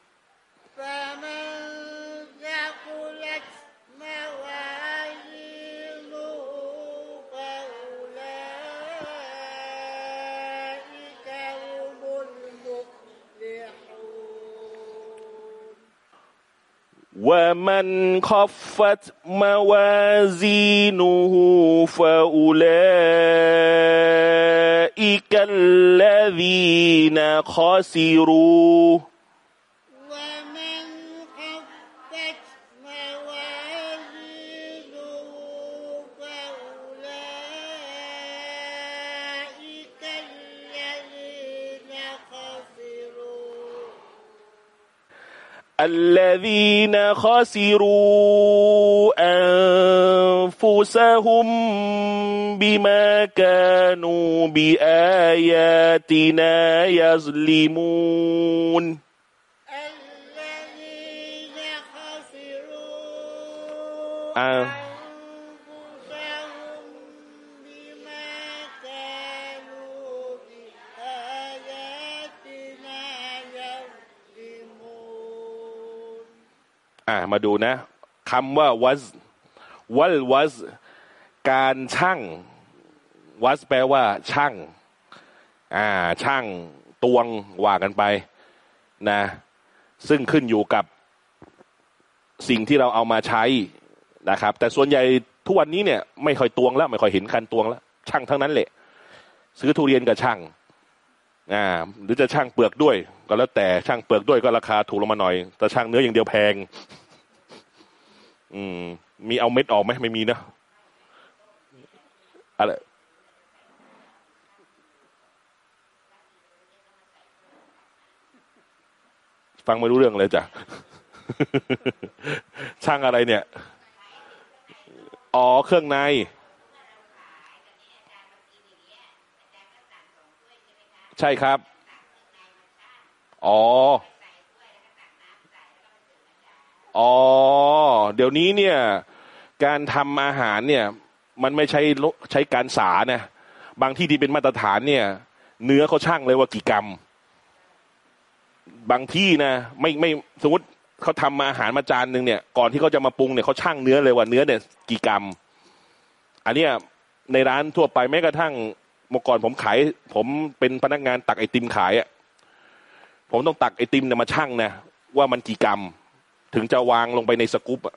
ومن خفت موازينه فأولئك الذين خسروا الذين خسروا أنفسهم بما كانوا بآياتنا يظلمون. الذين خسروا อ่ามาดูนะคำว่า was วัล was การช่าง was แปลว่าช่างอ่าช่างตวงว่ากันไปนะ ซึ่งขึ้นอยู่กับสิ่งที่เราเอามาใช้นะครับ แต่ส่วนใหญ่ทุกวันนี้เนี่ยไม่ค่อยตวงแล้ว ไม่ค่อยเห็นคันตวงแล้ว ช่างทั้งนั้นแหละซื้อทุเรียนกับช่าง อ่าหรือจะช่างเปลือกด้วย ก็แล้วแต่ช่างเปลือกด้วยก็ราคาถูกลงมาหน่อย แต่ช่างเนื้ออย่างเดียวแพง อืม มีเอาเม็ดออกไหมไม่มีนะอะไรฟังไม่รู้เรื่องเลยจ้ะ ช่างอะไรเนี่ย อ๋อ เครื่องใน ใช่ครับ อ๋อ อ๋อ เดี๋ยวนี้เนี่ย การทำอาหารเนี่ย มันไม่ใช้ใช้การสานะบางที่ที่เป็นมาตรฐานเนี่ย เนื้อเขาช่างเลยว่ากี่กรัม บางที่นะไม่ไม่สมมติเขาทำมาอาหารมาจานหนึ่งเนี่ย ก่อนที่เขาจะมาปรุงเนี่ยเขาช่างเนื้อเลยว่าเนื้อเนี่ยกี่กรัม อันเนี้ยในร้านทั่วไปแม้กระทั่ง เมื่อก่อนผมขาย ผมเป็นพนักงานตักไอติมขายอะผมต้องตักไอติมเนี่ยมาชั่งนะว่ามันกี่กรัม ถึงจะวางลงไปในสกู๊ปอะ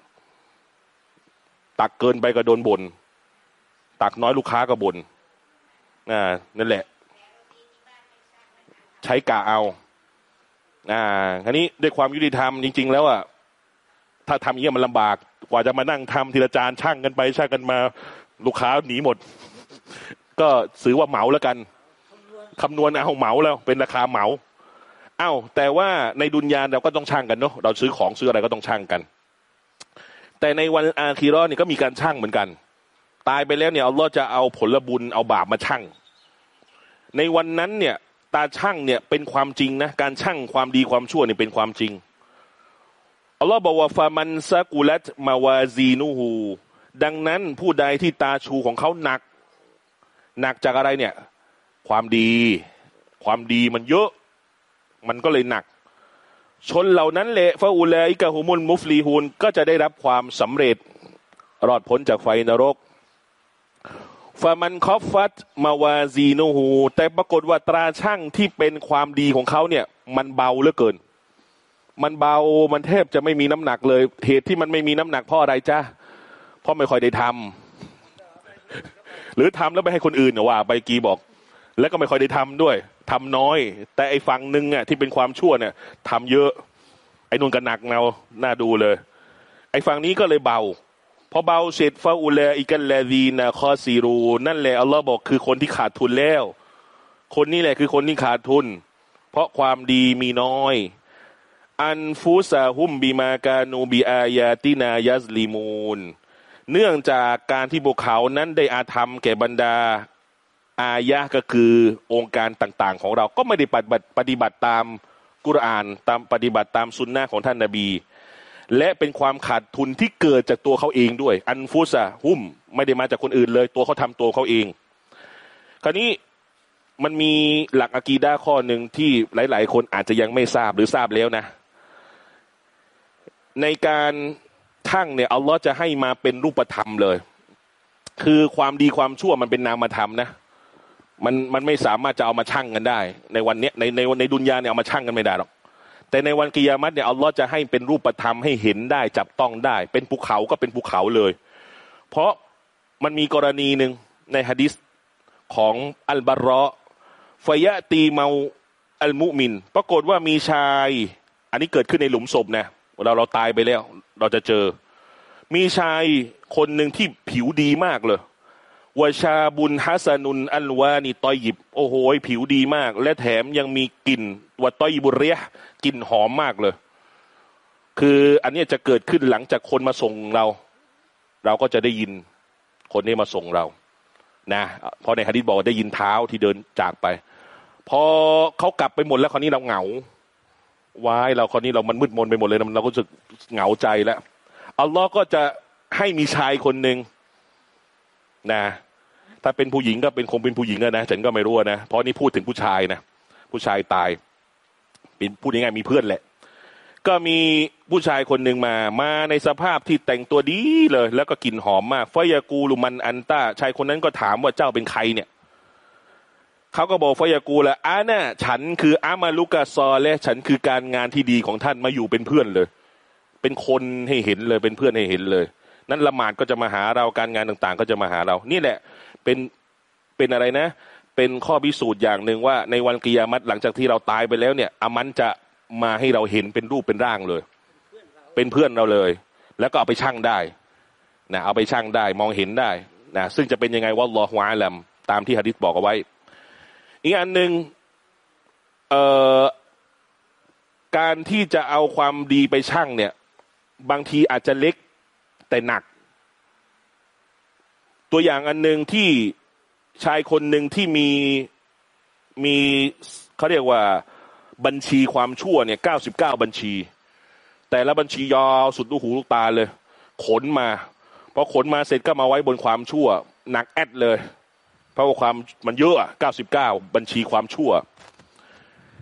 ตักเกินไปก็โดนบน่นตักน้อยลูกค้าก็บน่นอ่านั่นแหละ ใช้กะเอาอ่าคันนี้ด้วยความยุติธรรมจริง ๆ แล้วอะถ้าทำอย่างนี้ยมันลำบากกว่าจะมานั่งทำทีละจานช่างกันไปช่างกันมา ลูกค้าหนีหมด ก็ซื้อว่าเหมาแล้วกันคำนวณเอาเหมาแล้วเป็นราคาเหมาเอ้าแต่ว่าในดุนยานเราก็ต้องช่างกันเนาะเราซื้อของซื้ออะไรก็ต้องช่างกัน แต่ในวันอาคีรอนี่ก็มีการช่างเหมือนกัน ตายไปแล้วเนี่ยอัลลอฮ์จะเอาผลบุญเอาบาปมาช่างในวันนั้นเนี่ยตาช่างเนี่ยเป็นความจริงนะการช่างความดีความชั่วเนี่ยเป็นความจริงอัลลอฮ์บอกว่าفمن ثقلت موازينهดังนั้นผู้ใดที่ตาชั่งของเขาหนัก หนักจากอะไรเนี่ย ความดี ความดีมันเยอะ มันก็เลยหนัก ชนเหล่านั้นแหละفأولئك هم المفلحونก็จะได้รับความสำเร็จ รอดพ้นจากไฟนรกومن خفت موازينهแต่ปรากฏว่าตราชั่งที่เป็นความดีของเขาเนี่ย มันเบาเหลือเกิน มันเบามันแทบจะไม่มีน้ำหนักเลย เหตุที่มันไม่มีน้ำหนักเพราะอะไรจ้าเพราะไม่ค่อยได้ทำ หรือทำแล้วไปให้คนอื่นเนี่ยว่าไปกีบอก แล้วก็ไม่ค่อยได้ทำด้วยทำน้อย แต่ไอ้ฝั่งหนึ่งอะที่เป็นความชั่วเนี่ยทำเยอะ ไอ้นุ่นก็หนักเนาหน่าดูเลย ไอ้ฝั่งนี้ก็เลยเบาพอเบาเสร็จฟาอุลอิกันแลดีนะคอซีรู นั่นแหละอัลลอฮ์บอกคือคนที่ขาดทุนแล้ว คนนี้แหละคือคนที่ขาดทุน เพราะความดีมีน้อย อันฟูซาฮุมบีมากานูบีอายาตินายัสลีมูน เนื่องจากการที่พวกเขานั้นได้อาธรรมแก่บรรดาอายะก็คือองค์การต่างๆ ของเราก็ไม่ได้ปฏิบัติปฏิบัติตามกุรอานตามปฏิบัติตามสุนนะของท่านนาบี และเป็นความขาดทุนที่เกิดจากตัวเขาเองด้วย อันฟุสะหุ้มไม่ได้มาจากคนอื่นเลย ตัวเขาทำตัวเขาเอง คราวนี้มันมีหลักอะกีดาข้อหนึ่งที่หลาย ๆ คนอาจจะยังไม่ทราบหรือทราบแล้วนะ ในการ ทั่งเนี่ยอัลลอฮ์จะให้มาเป็นรูปธรรมเลย คือความดีความชั่วมันเป็นนามธรรมนะมันมันไม่สามารถจะเอามาชั่งกันได้ ในวันเนี้ยในในในดุนยาเนี่ยเอามาชั่งกันไม่ได้หรอกแต่ในวันกิยามัตเนี่ยอัลลอฮ์จะให้เป็นรูปธรรมให้เห็นได้ จับต้องได้ เป็นภูเขาก็เป็นภูเขาเลย เพราะมันมีกรณีหนึ่งในฮะดิษของอัลบารอฟยะตีเมาอัลมุมิน ปรากฏว่ามีชาย อันนี้เกิดขึ้นในหลุมศพนะ เราเราตายไปแล้ว เราจะเจอ มีชายคนหนึ่งที่ผิวดีมากเลยวชาบุญฮัสนุนอัลวานีตอยิบ โอ้โหผิวดีมาก และแถมยังมีกลิ่นวัตอยิบุเรียกลิ่นหอมมากเลย คืออันนี้จะเกิดขึ้นหลังจากคนมาส่งเรา เราก็จะได้ยินคนนี้มาส่งเรานะเพราะในฮะดิษบอกได้ยินเท้าที่เดินจากไป พอเขากลับไปหมดแล้วคราวนี้เราเหงา วายเราคราวนี้เรามันมืดมนไปหมดเลยเราก็จะเหงาใจแล้วอัลลอฮ์ก็จะให้มีชายคนหนึ่งนะ ถ้าเป็นผู้หญิงก็เป็นคงเป็นผู้หญิงนะฉันก็ไม่รู้นะเพราะนี่พูดถึงผู้ชายนะผู้ชายตายเป็นพูดง่ายๆมีเพื่อนแหละ ก็มีผู้ชายคนหนึ่งมา มาในสภาพที่แต่งตัวดีเลย แล้วก็กลิ่นหอมมากฟยากูลุมันอันต้าชายคนนั้นก็ถามว่าเจ้าเป็นใครเนี่ย เขาก็บอกฟยากูละอาน่ะฉันคืออามาลุกาซอและฉันคือการงานที่ดีของท่านมาอยู่เป็นเพื่อนเลย เป็นคนให้เห็นเลยเป็นเพื่อนให้เห็นเลย นั้นละหมาดก็จะมาหาเราการงานต่างๆ ก็จะมาหาเรา นี่แหละเป็นเป็นอะไรนะ เป็นข้อพิสูจน์อย่างหนึ่งว่าในวันกิยามัตหลังจากที่เราตายไปแล้วเนี่ยอามันจะมาให้เราเห็นเป็นรูปเป็นร่างเลย เป็นเพื่อนเราเลย แล้วก็เอาไปชั่งได้นะเอาไปชั่งได้มองเห็นได้นะซึ่งจะเป็นยังไงว่าลอฮวาลัมตามที่ฮะดิษบอกเอาไว้ อีกอันหนึ่งการที่จะเอาความดีไปชั่งเนี่ย บางทีอาจจะเล็กแต่หนัก ตัวอย่างอันหนึ่งที่ชายคนหนึ่งที่มีมีเขาเรียกว่าบัญชีความชั่วเนี่ยเก้าสิบเก้าบัญชี แต่ละบัญชียาวสุดลูกหูลูกตาเลย ขนมาพอขนมาเสร็จก็มาไว้บนความชั่ว หนักแอดเลย เพราะว่าความมันเยอะเก้าสิบเก้าบัญชีความชั่ว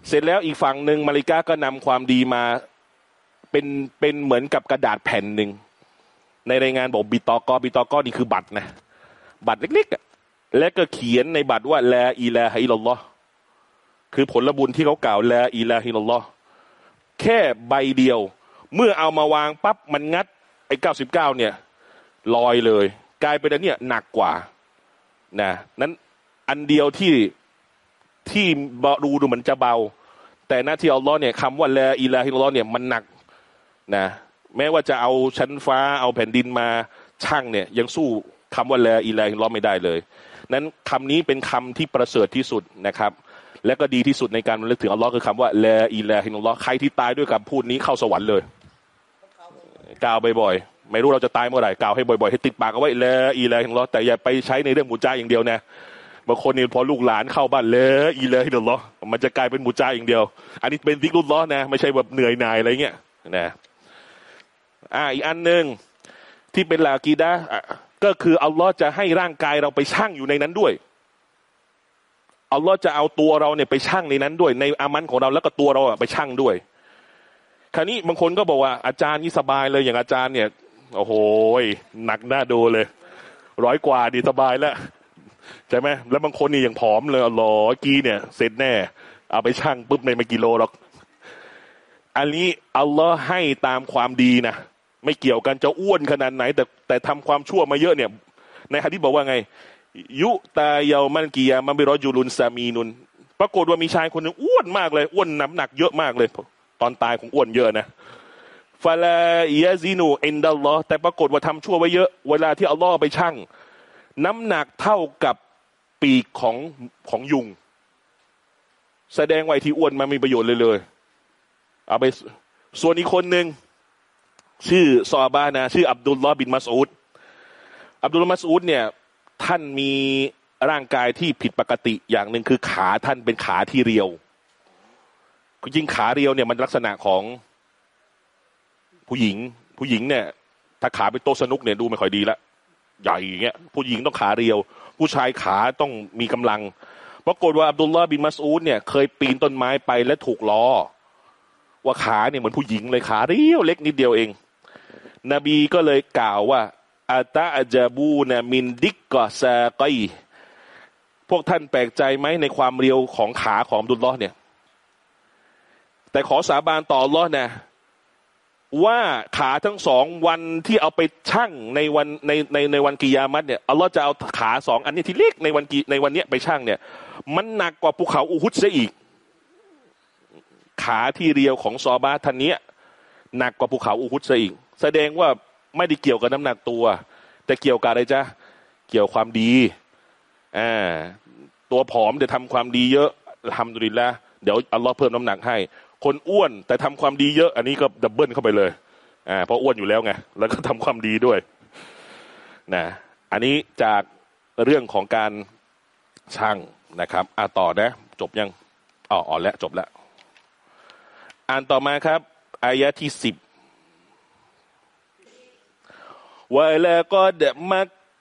เสร็จแล้วอีกฝั่งหนึ่งมาริกาก็นำความดีมาเป็นเป็นเหมือนกับกระดาษแผ่นหนึ่ง ในรายงานบอกبطاقة بطاقةนี่คือบัตรนะ บัตรเล็กๆ และก็เขียนในบัตรว่าلا إله إلا اللهคือผลบุญที่เขากล่าวلا إله إلا اللهแค่ใบเดียว เมื่อเอามาวางปั๊บมันงัดไอ้เก้าสิบเก้าเนี่ยลอยเลย กลายเป็นอันเนี้ยหนักกว่า นะนั้นอันเดียวที่ที่ดูดูเหมือนจะเบา แต่หน้าที่อัลลอฮ์เนี่ยคำว่าلا إله إلا اللهเนี่ยมันหนักนะแม้ว่าจะเอาชั้นฟ้าเอาแผ่นดินมาชั่งเนี่ย ยังสู้คำว่าلا إله إلا اللهไม่ได้เลย นั้นคำนี้เป็นคำที่ประเสริฐที่สุดนะครับ และก็ดีที่สุดในการระลึกถึงอัลลอฮ์คือคำว่าلا إله إلا اللهใครที่ตายด้วยคำพูดนี้เข้าสวรรค์เลยกล่าวบ่อยๆ ไม่รู้เราจะตายเมื่อไหร่กล่าวให้บ่อยๆให้ติดปากเอาไว้لا إله إلا اللهแต่อย่าไปใช้ในเรื่องมุจาอย่างเดียวนะบางคนนี่พอลูกหลานเข้าบ้านเลอีเลาฮิลลอมันจะกลายเป็นมุจาอย่างเดียว อันนี้เป็นซิกรุลลอนะ ไม่ใช่แบบเหนื่อยหน่ายอะไรเงี้ยนะอ่าอีกอันหนึ่งที่เป็นลากีดะก็คืออัลลอฮ์จะให้ร่างกายเราไปชั่งอยู่ในนั้นด้วยอัลลอฮ์จะเอาตัวเราเนี่ยไปชั่งในนั้นด้วย ในอามันของเราแล้วก็ตัวเราไปชั่งด้วย คราวนี้บางคนก็บอกว่าอาจารย์นี่สบายเลยอย่างอาจารย์เนี่ย โอ้โหหนักหน้าดูเลย ร้อยกว่าดีสบายแล้วใช่ไหมแล้วบางคนนี่ยังผอมเลยอ๋อกี้เนี่ย เสร็จแน่ เอาไปชั่งปุ๊บในไม่กิโลหรอก อันนี้อัลลอฮ์ให้ตามความดีนะไม่เกี่ยวกันจะอ้วนขนาดไหน แต่แต่ทำความชั่วมาเยอะเนี่ย ในฮะดิษบอกว่าไง ยุตาเยามันกียามันไปรอจูลุนซามีนุนปรากฏว่ามีชายคนหนึ่งอ้วนมากเลย อ้วนน้ำหนักเยอะมากเลย ตอนตายคงอ้วนเยอะนะ ฟาลายะซินูอินดัลลอฮ์แต่ปรากฏว่าทำชั่วไว้เยอะ เวลาที่อัลลอฮ์ไปชั่ง น้ำหนักเท่ากับปีกของของยุง แสดงว่าไอ้ที่อ้วนมันมีประโยชน์เลยเลย เอาไปส่วนอีกคนหนึ่งชื่อซอบานะชื่ออับดุลลอฮ์บินมัสอูดอับดุลมัสอูดเนี่ย ท่านมีร่างกายที่ผิดปกติอย่างหนึ่งคือขาท่านเป็นขาที่เรียวจริงขาเรียวเนี่ยมันลักษณะของ ผู้หญิง ผู้หญิงเนี่ย ถ้าขาเป็นโต๊ะสนุกเนี่ยดูไม่ค่อยดีละใหญ่อย่างเงี้ยผู้หญิงต้องขาเรียว ผู้ชายขาต้องมีกำลังปรากฏว่าอับดุลลาห์บินมัสอูดเนี่ยเคยปีนต้นไม้ไปและถูกล้อ ว่าขาเนี่ยเหมือนผู้หญิงเลยขาเรียวเล็กนิดเดียวเอง นบีก็เลยกล่าวว่าอาตาอาจาบูนะมินดิกกอซาไกพวกท่านแปลกใจไหมในความเรียวของขาของดุลลอเนี่ย แต่ขอสาบานต่ออัลลอฮ์นะ ว่าขาทั้งสองวันที่เอาไปชั่งในวันในในในวันกิยามัตเนี่ยอัลลอฮ์จะเอาขาสองอันนี้ที่เล็กในวันกีในวันเนี้ยไปชั่งเนี่ย มันหนักกว่าภูเขาอูฮุดซะอีก ขาที่เรียวของซอบาท่านเนี้ยหนักกว่าภูเขาอูฮุดซะอีก แสดงว่าไม่ได้เกี่ยวกับน้ำหนักตัว แต่เกี่ยวกับอะไรจ๊ะเกี่ยวความดีอ่าตัวผอมแต่ทำความดีเยอะทำดุลินละเดี๋ยวอัลลอฮ์เพิ่มน้ำหนักให้ คนอ้วนแต่ทำความดีเยอะ อันนี้ก็ดับเบิลเข้าไปเลยอ่าเพราะอ้วนอยู่แล้วไงแล้วก็ทำความดีด้วยนะอันนี้จากเรื่องของการช่างนะครับอ่าต่อนะ จบยังอ๋ออ่อแล้วจบแล้ว อ่านต่อมาครับอายะที่สิบวลาก็เดมัก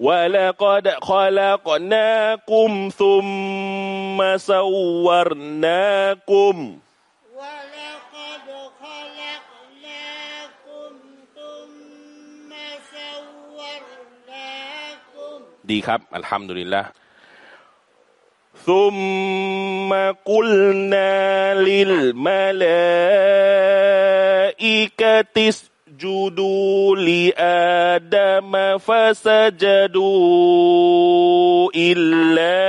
ولقد خلقناكم ثم صورناكم ولقد خلقناكم ثم صورناكم ดีครับ อัลฮัมดุลิลละ ثم قلنا للملائكة اسجدوا لآدم فسجدوا إلا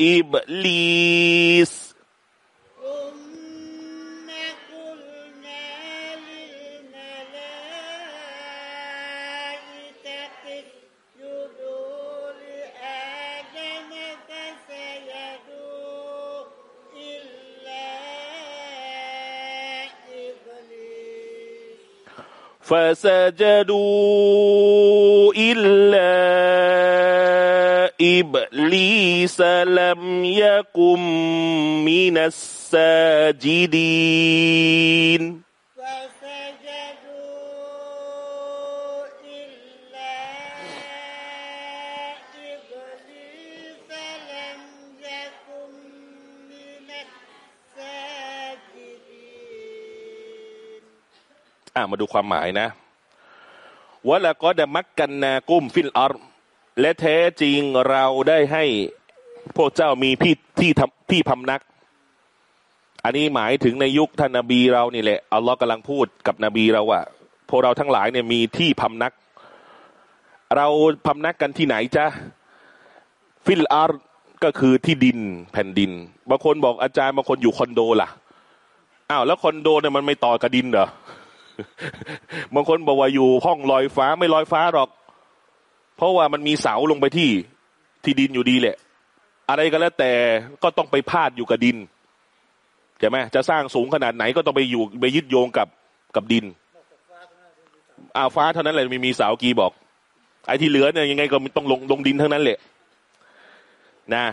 إبليس. فسجدوا إلا إبليس لم يكن من الساجدين. อะมาดูความหมายนะوَلَقَدْ مَكَّنَّاكُمْ فِي الْأَرْضِ และแท้จริงเราได้ให้พวกเจ้ามีที่ที่ทำที่พำนัก อันนี้หมายถึงในยุคท่านนบีเรานี่แหละอัลลอฮ์กำลังพูดกับนบีเราว่าพวกเราทั้งหลายเนี่ยมีที่พำนัก เราพำนักกันที่ไหนจ๊ะفِي الْأَرْضِ ก็คือที่ดินแผ่นดินบางคนบอกอาจารย์บางคนอยู่คอนโดล่ะอ้าวแล้วคอนโดเนี่ยมันไม่ต่อกับดินเหรอ บางคนบอกว่าอยู่ห้องลอยฟ้าไม่ลอยฟ้าหรอก เพราะว่ามันมีเสาลงไปที่ที่ดินอยู่ดีแหละ อะไรก็แล้วแต่ก็ต้องไปพาดอยู่กับดินใช่ไหมจะสร้างสูงขนาดไหนก็ต้องไปอยู่ไปยึดโยงกับกับดินอาฟ้าเท่านั้นแหละไม่มีเสากีบอก ไอ้ที่เหลือเนี่ยยังไงก็ต้องลงลงดินทั้งนั้นแหละนะ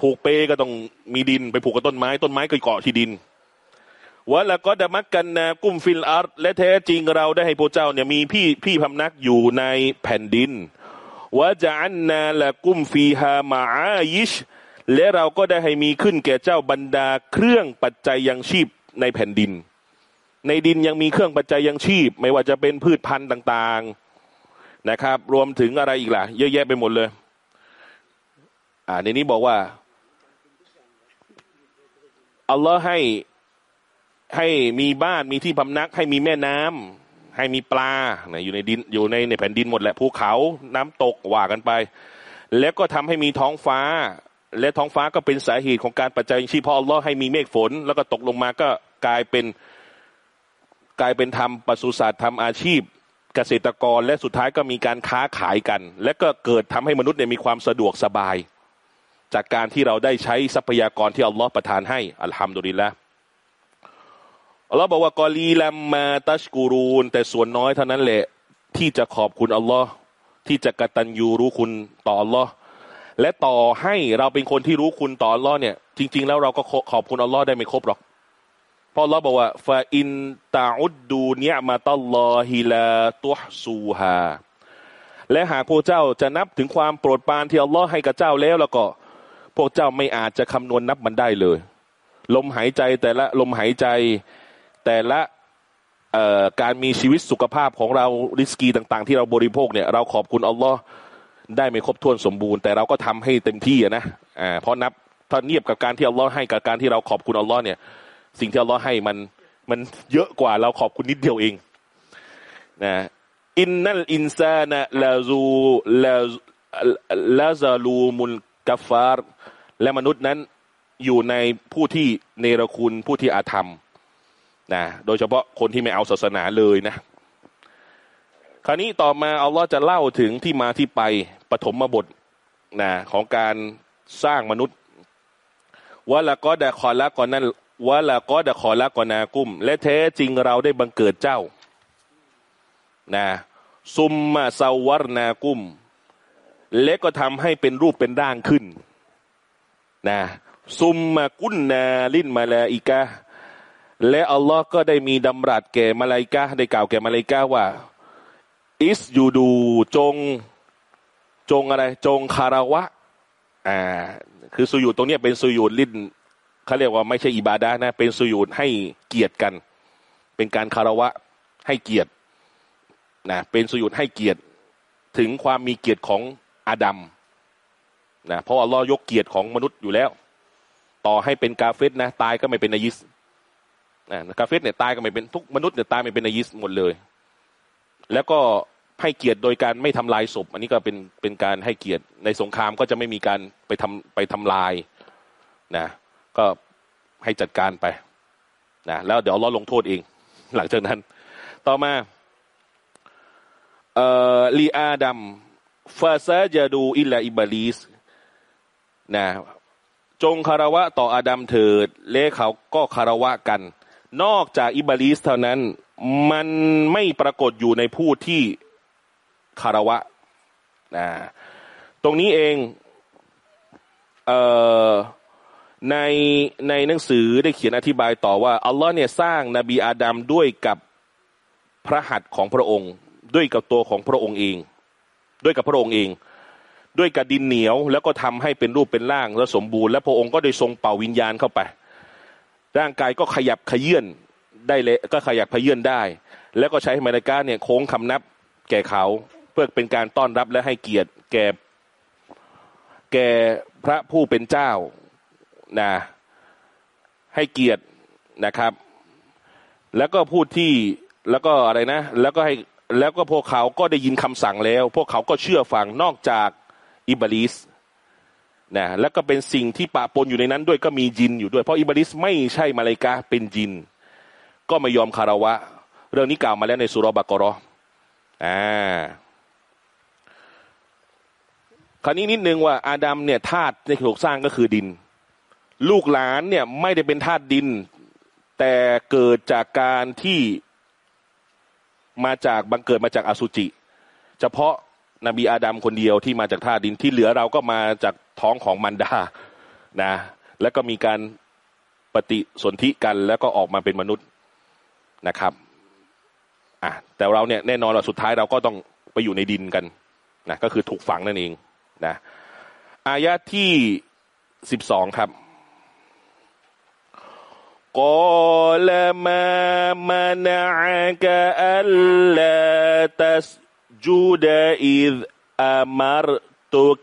ผูกเปลก็ต้องมีดินไปผูกกับต้นไม้ ต้นไม้ก็เกาะที่ดิน وَلَقَدْ مَكَّنَّاكُمْ فِي الْأَرْضِ และแท้จริงเราได้ให้พวกเจ้าเนี่ยมีที่ที่พำนักอยู่ในแผ่นดินوَجَعَلْنَا لَكُمْ فِيهَا مَعَايِشَ และเราก็ได้ให้มีขึ้นแก่เจ้าบรรดาเครื่องปัจจัยยังชีพในแผ่นดิน ในดินยังมีเครื่องปัจจัยยังชีพ ไม่ว่าจะเป็นพืชพันธุ์ต่างๆนะครับ รวมถึงอะไรอีกล่ะ เยอะแยะไปหมดเลย อ่าในนี้บอกว่าอัลลอฮ์ให้ ให้มีบ้านมีที่พำนัก ให้มีแม่น้ำให้มีปลาอยู่ในดินอยู่ในในแผ่นดินหมดแหละภูเขาน้ำตกว่ากันไป แล้วก็ทำให้มีท้องฟ้า และท้องฟ้าก็เป็นสาเหตุของการปัจจัยชีพพออัลลอฮ์ให้มีเมฆฝน แล้วก็ตกลงมาก็กลายเป็นกลายเป็นทำปศุสัตว์ทำอาชีพเกษตรกรและสุดท้ายก็มีการค้าขายกัน และก็เกิดทำให้มนุษย์เนี่ยมีความสะดวกสบาย จากการที่เราได้ใช้ทรัพยากรที่อัลลอฮ์ประทานให้อัลฮัมดุลิลละ อัลลอฮ์บอกว่ากอลีลัมมาตัชกูรูน แต่ส่วนน้อยเท่านั้นแหละ ที่จะขอบคุณอัลลอฮ์ที่จะกระตัญญูรู้คุณต่ออัลลอฮ์และต่อให้เราเป็นคนที่รู้คุณต่ออัลลอฮ์เนี่ย จริง ๆ แล้วเราก็ขอบคุณอัลลอฮ์ได้ไม่ครบหรอกเพราะอัลลอ์บอกว่าฟาอินตาอุดดูเนียมาตัลลอฮิลาตุฮซูฮาและหากพวกเจ้าจะนับถึงความโปรดปรานที่อัลลอฮ์ให้กับเจ้าแล้วแล้วก็ พวกเจ้าไม่อาจจะคำนวณนับมันได้เลย ลมหายใจแต่ละลมหายใจ แต่ละการมีชีวิตสุขภาพของเราริสกีต่างๆ ที่เราบริโภคเนี่ยเราขอบคุณอัลลอฮ์ได้ไม่ครบถ้วนสมบูรณ์แต่เราก็ทำให้เต็มที่นะเพราะนับถ้าเนียบกับการที่อัลลอฮ์ให้กับการที่เราขอบคุณอัลลอฮ์เนี่ย สิ่งที่อัลลอฮ์ให้มันมันเยอะกว่าเราขอบคุณนิดเดียวเองนะอินนัลอินซานะลาซูลาลาซาลูมุลกัฟฟาร์และมนุษย์นั้นอยู่ในผู้ที่เนรคุณผู้ที่อาธรรม นะโดยเฉพาะคนที่ไม่เอาศาสนาเลยนะ คราวนี้ต่อมาอัลลอฮ์จะเล่าถึงที่มาที่ไปปฐมบทนะของการสร้างมนุษย์วะละก็ดะคอละก่อนนั้นวะละก็ดะคอละก่อนนากุ้ม และแท้จริงเราได้บังเกิดเจ้านะซุมมาซาวรนากุ้มและก็ทำให้เป็นรูปเป็นร่างขึ้นนะซุมมากุนนาลินมาลาอิกะ และอัลลอฮ์ก็ได้มีดำรัสแก่มาลายกาได้กล่าวแก่มาลายกาว่า อิสยูดูจง จงอะไร จงคารวะ อ่า คือสุยูดตรงนี้เป็นสุยูดลิ้นเขาเรียกว่าไม่ใช่อิบาดานะ เป็นสุยูดให้เกียรติกัน เป็นการคารวะให้เกียรตินะเป็นสุยูดให้เกียรติ ถึงความมีเกียรติของอาดัมนะเพราะอัลลอฮ์ยกเกียรติของมนุษย์อยู่แล้ว ต่อให้เป็นกาเฟตนะ ตายก็ไม่เป็นนายิส กาเฟสเนี่ยตายก็ไม่เป็นทุกมนุษย์เนี่ยตายไม่เป็นนายิสหมดเลย แล้วก็ให้เกียรติโดยการไม่ทำลายศพ อันนี้ก็เป็นเป็นการให้เกียรติในสงครามก็จะไม่มีการไปทำไปทำลายนะก็ให้จัดการไปนะแล้วเดี๋ยวรอลงโทษเอง หลังจากนั้น ต่อมาเอ่อลีอาดัมฟาซาจะดูอิลลาอิบาลีสนะจงคารวะต่ออาดัมเถิดและเขาก็คารวะกัน นอกจากอิบาลิสเท่านั้น มันไม่ปรากฏอยู่ในผู้ที่คารวะนะตรงนี้เองเอ่อในในหนังสือได้เขียนอธิบายต่อว่า อัลลอฮ์เนี่ยสร้างนบีอาดัมด้วยกับพระหัตถ์ของพระองค์ ด้วยกับตัวของพระองค์เอง ด้วยกับพระองค์เอง ด้วยกับดินเหนียว แล้วก็ทำให้เป็นรูปเป็นร่างและสมบูรณ์ และพระองค์ก็ได้ทรงเป่าวิญญาณเข้าไป ร่างกายก็ขยับขยื่นได้เลยก็ขยับขยื่นได้ แล้วก็ใช้มาลากาเนี่ยโค้งคำนับแก่เขาเพื่อเป็นการต้อนรับและให้เกียรติแก่แก่พระผู้เป็นเจ้านะให้เกียรตินะครับ แล้วก็พูดที่แล้วก็อะไรนะ แล้วก็ให้แล้วก็พวกเขาก็ได้ยินคำสั่งแล้ว พวกเขาก็เชื่อฟังนอกจากอิบลิส นะแล้วก็เป็นสิ่งที่ปะปนอยู่ในนั้นด้วยก็มีจินอยู่ด้วย เพราะอิบลิสไม่ใช่มาเลกาเป็นจิน ก็ไม่ยอมคารวะ เรื่องนี้กล่าวมาแล้วในสุรบากรออ่าคราวนี้นิดนึงว่าอาดัมเนี่ยธาตุในถูกสร้างก็คือดิน ลูกหลานเนี่ยไม่ได้เป็นธาตุดิน แต่เกิดจากการที่มาจากบังเกิดมาจากอสุจิ เฉพาะนบีอาดัมคนเดียวที่มาจากธาตุดินที่เหลือเราก็มาจาก ท้องของมันดานะ แล้วก็มีการปฏิสนธิกันแล้วก็ออกมาเป็นมนุษย์นะครับอะแต่เราเนี่ยแน่นอนว่าสุดท้ายเราก็ต้องไปอยู่ในดินกันนะก็คือถูกฝังนั่นเองนะอายะที่สิบสองครับกล่ามามนะกะอัลลาตัสจูดอิดอามารตุก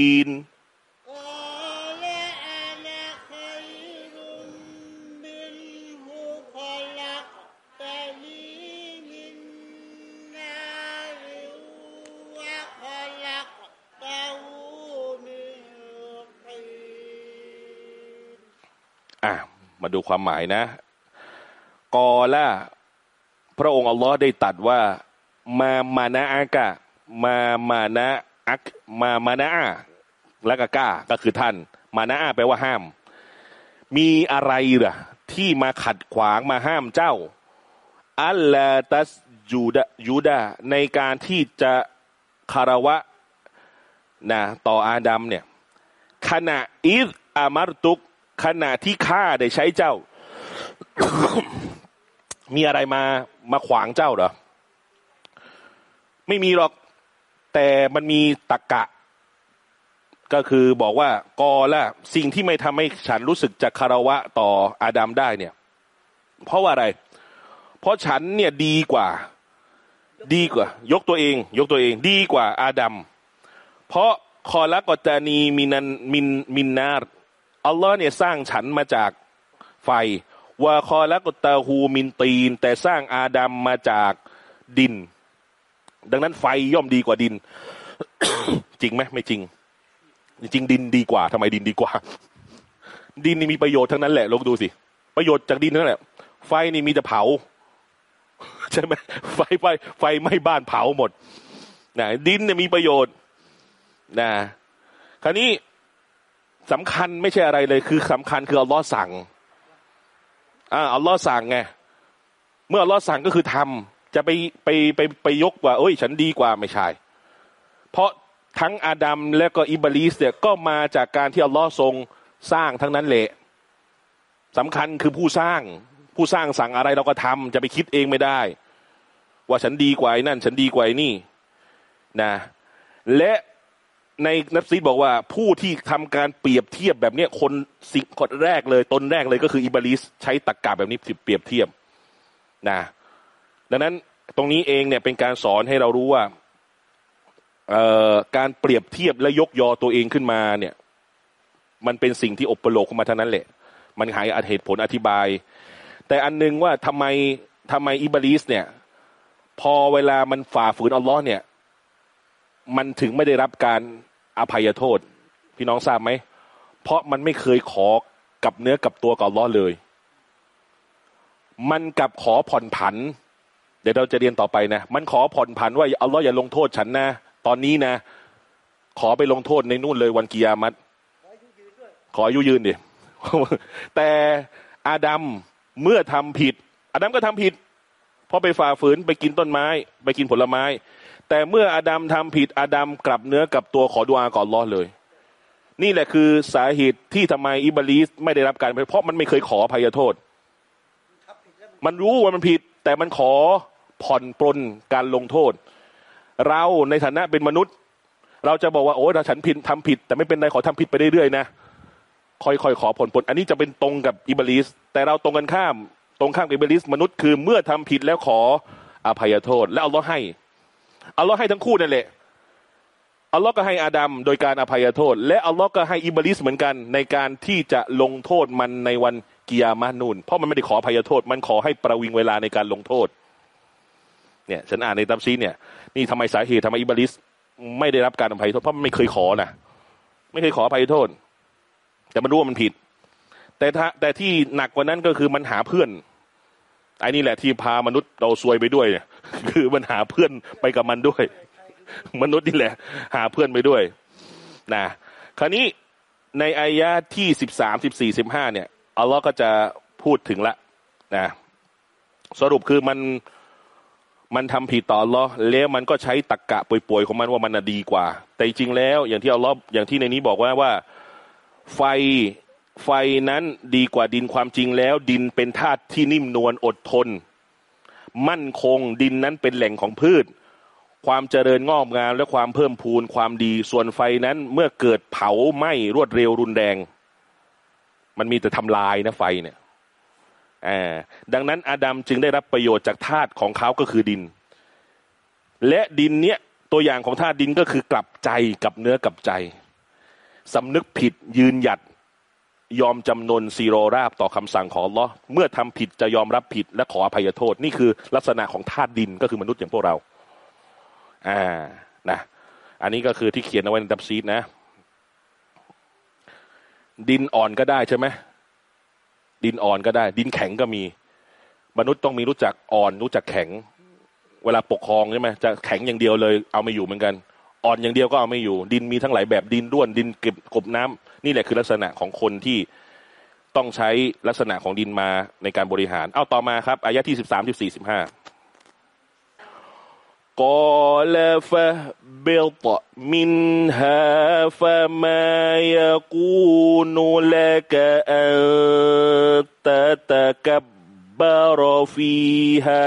ดูความหมายนะ กอล่าพระองค์อัลลอฮ์ได้ตัดว่า มามานะอากะ มามานะอักมามานะอาแล้วก็ก้าก็คือท่าน มานะอาแปลว่าห้าม มีอะไรล่ะ ที่มาขัดขวางมาห้ามเจ้า อัลลาตัสยูดะยูดาในการที่จะคารวะนะต่ออาดัมเนี่ยขณะอิสอามารตุก ขณะที่ข้าได้ใช้เจ้า มีอะไรมามาขวางเจ้าเหรอ ไม่มีหรอก แต่มันมีตะกะ ก็คือบอกว่ากอละสิ่งที่ไม่ทำให้ฉันรู้สึกจะคารวะต่ออาดัมได้เนี่ย เพราะว่าอะไร เพราะฉันเนี่ยดีกว่า ดีกว่า ยกตัวเอง ยกตัวเอง ดีกว่าอาดัมเพราะคอละกอจานีมินันมินมินนาร์ อัลลอฮ์เนี่ยสร้างฉันมาจากไฟวาคอและกอตาฮูมินตีน แต่สร้างอาดัมมาจากดิน ดังนั้นไฟย่อมดีกว่าดิน จริงไหมไม่จริง จริงดินดีกว่าทำไมดินดีกว่า ดินนี่มีประโยชน์ทั้งนั้นแหละลองดูสิ ประโยชน์จากดินนั่นแหละ ไฟนี่มีแต่เผาใช่ไหมไฟไฟไฟไหม้บ้านเผาหมดนะดินเนี่ยมีประโยชน์นะคราวนี้ สำคัญไม่ใช่อะไรเลย คือสำคัญคืออัลลอฮ์สั่งอ่าอัลลอฮ์สั่งไงเมื่ออัลลอฮ์สั่งก็คือทำจะไปไปไปไปยกว่าเอ้ย ฉันดีกว่าไม่ใช่ เพราะทั้งอาดัมและก็อิบลิสเนี่ยก็มาจากการที่อัลลอฮ์ทรงสร้างทั้งนั้นแหละสำคัญคือผู้สร้าง ผู้สร้างสั่งอะไรเราก็ทำจะไปคิดเองไม่ได้ ว่าฉันดีกว่าไอ้นั่น ฉันดีกว่าไอ้นี่นะ และ ในนับซีดบอกว่าผู้ที่ทำการเปรียบเทียบแบบเนี้ยคนสิ่งคนแรกเลยตนแรกเลยก็คืออิบลิสใช้ตรกกะแบบนี้เปรียบเทียบนะดังนั้นตรงนี้เองเนี่ยเป็นการสอนให้เรารู้ว่าเอ่อการเปรียบเทียบและยกยอตัวเองขึ้นมาเนี่ย มันเป็นสิ่งที่อบประโลกมาเท่านั้นแหละ มันหายเหตุผลอธิบาย แต่อันนึงว่าทำไมทำไมอิบลิสเนี่ย พอเวลามันฝ่าฝืนอัลลอฮ์เนี่ย มันถึงไม่ได้รับการ อภัยโทษ พี่น้องทราบไหม เพราะมันไม่เคยขอกับเนื้อกับตัวกับลลอเลย มันกับขอผ่อนผัน เดี๋ยวเราจะเรียนต่อไปนะ มันขอผ่อนผันว่าอัลลอฮ์อย่าลงโทษฉันนะ ตอนนี้นะ ขอไปลงโทษในนู่นเลยวันกิยามัตขออายุยืนดิแต่อาดัมเมื่อทำผิด อาดัมก็ทำผิด เพราะไปฝ่าฝืนไปกินต้นไม้ ไปกินผลไม้ แต่เมื่ออาดัมทำผิดอาดัมกลับเนื้อกลับตัวขอดุอาก่อนรอดเลย นี่แหละคือสาเหตุที่ทำไมอิบลิสไม่ได้รับการเพราะมันไม่เคยขออภัยโทษ มันรู้ว่ามันผิด แต่มันขอผ่อนปลนการลงโทษ เราในฐานะเป็นมนุษย์ เราจะบอกว่าโอ้ถ้าฉันผิดทำผิด แต่ไม่เป็นไรขอทำผิดไปเรื่อยๆนะค่อยๆขอผ่อนปลนอันนี้จะเป็นตรงกับอิบลิสแต่เราตรงกันข้าม ตรงข้ามกับอิบลิสมนุษย์คือเมื่อทำผิดแล้วขออภัยโทษ แล้วอัลลอฮ์ให้ อัลลอฮ์ให้ทั้งคู่นั่นแหละอัลลอฮ์ก็ให้อาดัมโดยการอภัยโทษ และอัลลอฮ์ก็ให้อิบลิสเหมือนกัน ในการที่จะลงโทษมันในวันกิยามะนูนเพราะมันไม่ได้ขออภัยโทษ มันขอให้ประวิงเวลาในการลงโทษ เนี่ยฉันอ่านในตัมซีเนี่ยนี่ทำไมสาเหตุทำไมอิบลิสไม่ได้รับการอภัยโทษเพราะมันไม่เคยขอนะไม่เคยขออภัยโทษ แต่มันรู้ว่ามันผิด แต่ถ้าแต่ที่หนักกว่านั้นก็คือมันหาเพื่อน ไอ้นี่แหละที่พามนุษย์เราซวยไปด้วยเนี่ยคือมันหาเพื่อนไปกับมันด้วย มนุษย์นี่แหละ หาเพื่อนไปด้วยนะคราวนี้ในอายะที่สิบสามสิบสี่สิบห้าเนี่ยอัลลอฮ์ก็จะพูดถึงละนะสรุปคือมันมันทำผิดต่ออัลลอฮ์แล้วมันก็ใช้ตักกะป่วยๆของมันว่ามันน่ะดีกว่า แต่จริงแล้ว อย่างที่อัลลอฮ์อย่างที่ในนี้บอกว่าว่า ไฟ ไฟนั้นดีกว่าดินความจริงแล้ว ดินเป็นธาตุที่นิ่มนวลอดทน มั่นคงดินนั้นเป็นแหล่งของพืช ความเจริญงอกงามและความเพิ่มพูนความดีส่วนไฟนั้นเมื่อเกิดเผาไหม้รวดเร็วรุนแรง มันมีแต่ทำลายนะไฟเนี่ยอ่าดังนั้นอาดัมจึงได้รับประโยชน์จากธาตุของเขาก็คือดิน และดินเนี้ยตัวอย่างของธาตุดินก็คือกลับใจกับเนื้อกับใจสำนึกผิดยืนหยัด ยอมจำนนซีโรราบต่อคำสั่งของลอเมื่อทำผิดจะยอมรับผิดและขออภัยโทษ นี่คือลักษณะของธาตุดินก็คือมนุษย์อย่างพวกเรา อ่านะ อันนี้ก็คือที่เขียนเอาไว้ในตับซีดนะ ดินอ่อนก็ได้ใช่ไหมดินอ่อนก็ได้ ดินแข็งก็มี มนุษย์ต้องมีรู้จักอ่อนรู้จักแข็ง เวลาปกครองใช่ไหมจะแข็งอย่างเดียวเลย เอาไม่อยู่เหมือนกัน อ่อนอย่างเดียวก็เอาไม่อยู่ ดินมีทั้งหลายแบบดินด้วนดินเก็บกบน้ำ นี่แหละคือลักษณะของคนที่ต้องใช้ลักษณะของดินมาในการบริหาร เอาต่อมาครับอายะที่สิบสามสิบสี่สิบห้ากลฟะเบลตมินฮาฟะมายกูนุลกะอัตตะกับารฟีฮา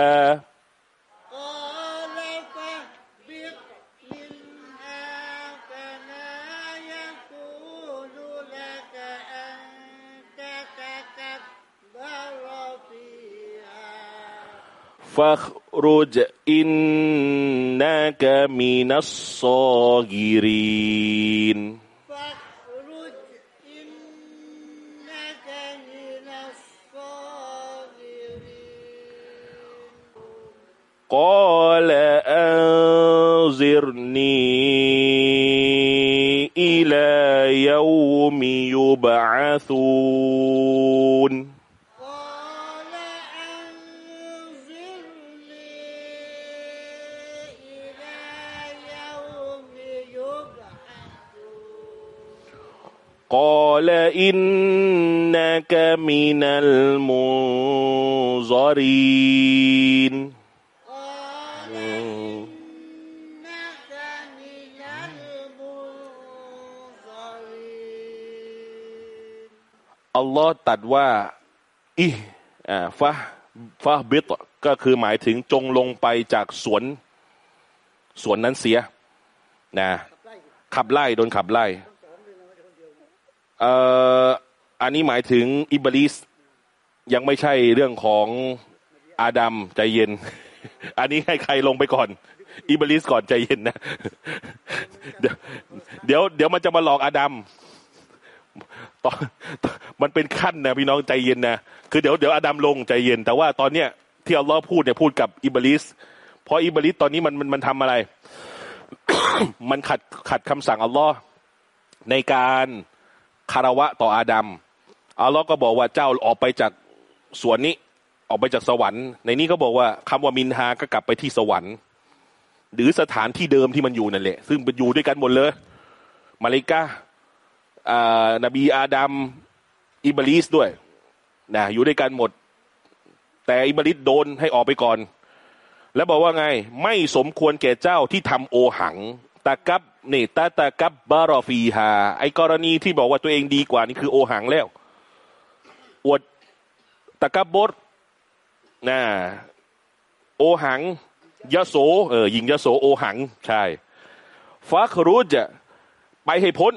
فاخرج إنك من الصاغرين. فاخرج إنك من الصاغرين. قال أنظرني إلى يوم يبعثون. قال إنك من المنظرين قال إنك من المنظرين อัลลอฮ์ตัดว่าอิอ่าฟะฟะบิตก็คือหมายถึงจงลงไปจากสวน สวนนั้นเสียนะขับไล่โดนขับไล่ เอ่ออันนี้หมายถึงอิบลิสยังไม่ใช่เรื่องของอาดัมใจเย็น อันนี้ให้ใครลงไปก่อน อิบลิสก่อนใจเย็นนะ เดี๋ยวเดี๋ยวมันจะมาหลอกอาดัมตอนมันเป็นขั้นนะพี่น้องใจเย็นนะคือเดี๋ยวเดี๋ยวอาดัมลงใจเย็น แต่ว่าตอนเนี้ยที่อัลลอฮ์พูดเนี่ยพูดกับอิบลิสเพราะอิบลิสตอนนี้มันมันมันทำอะไร มันขัดขัดคำสั่งอัลลอฮ์ในการ คารวะต่ออาดัมอัลลอฮ์ก็บอกว่าเจ้าออกไปจากสวนนี้ ออกไปจากสวรรค์ ในนี้ก็บอกว่าคำว่าمِنْهَا ก็กลับไปที่สวรรค์ หรือสถานที่เดิมที่มันอยู่นั่นแหละ ซึ่งมันอยู่ด้วยกันหมดเลย มลาอิกะฮ์นบีอาดัมอิบลิสด้วยนะอยู่ด้วยกันหมด แต่อิบลิสโดนให้ออกไปก่อน แล้วบอกว่าไง ไม่สมควรแก่เจ้าที่ทำโอหังตะกับ นี่ตาตะกับบารอฟีฮาไอกรณีที่บอกว่าตัวเองดีกว่านี่คือโอหังแล้ว อวดตะกับบดนะโอหังยะโสเออยิงยะโสโอหัง ใช่ฟาครูจะไปให้พ้น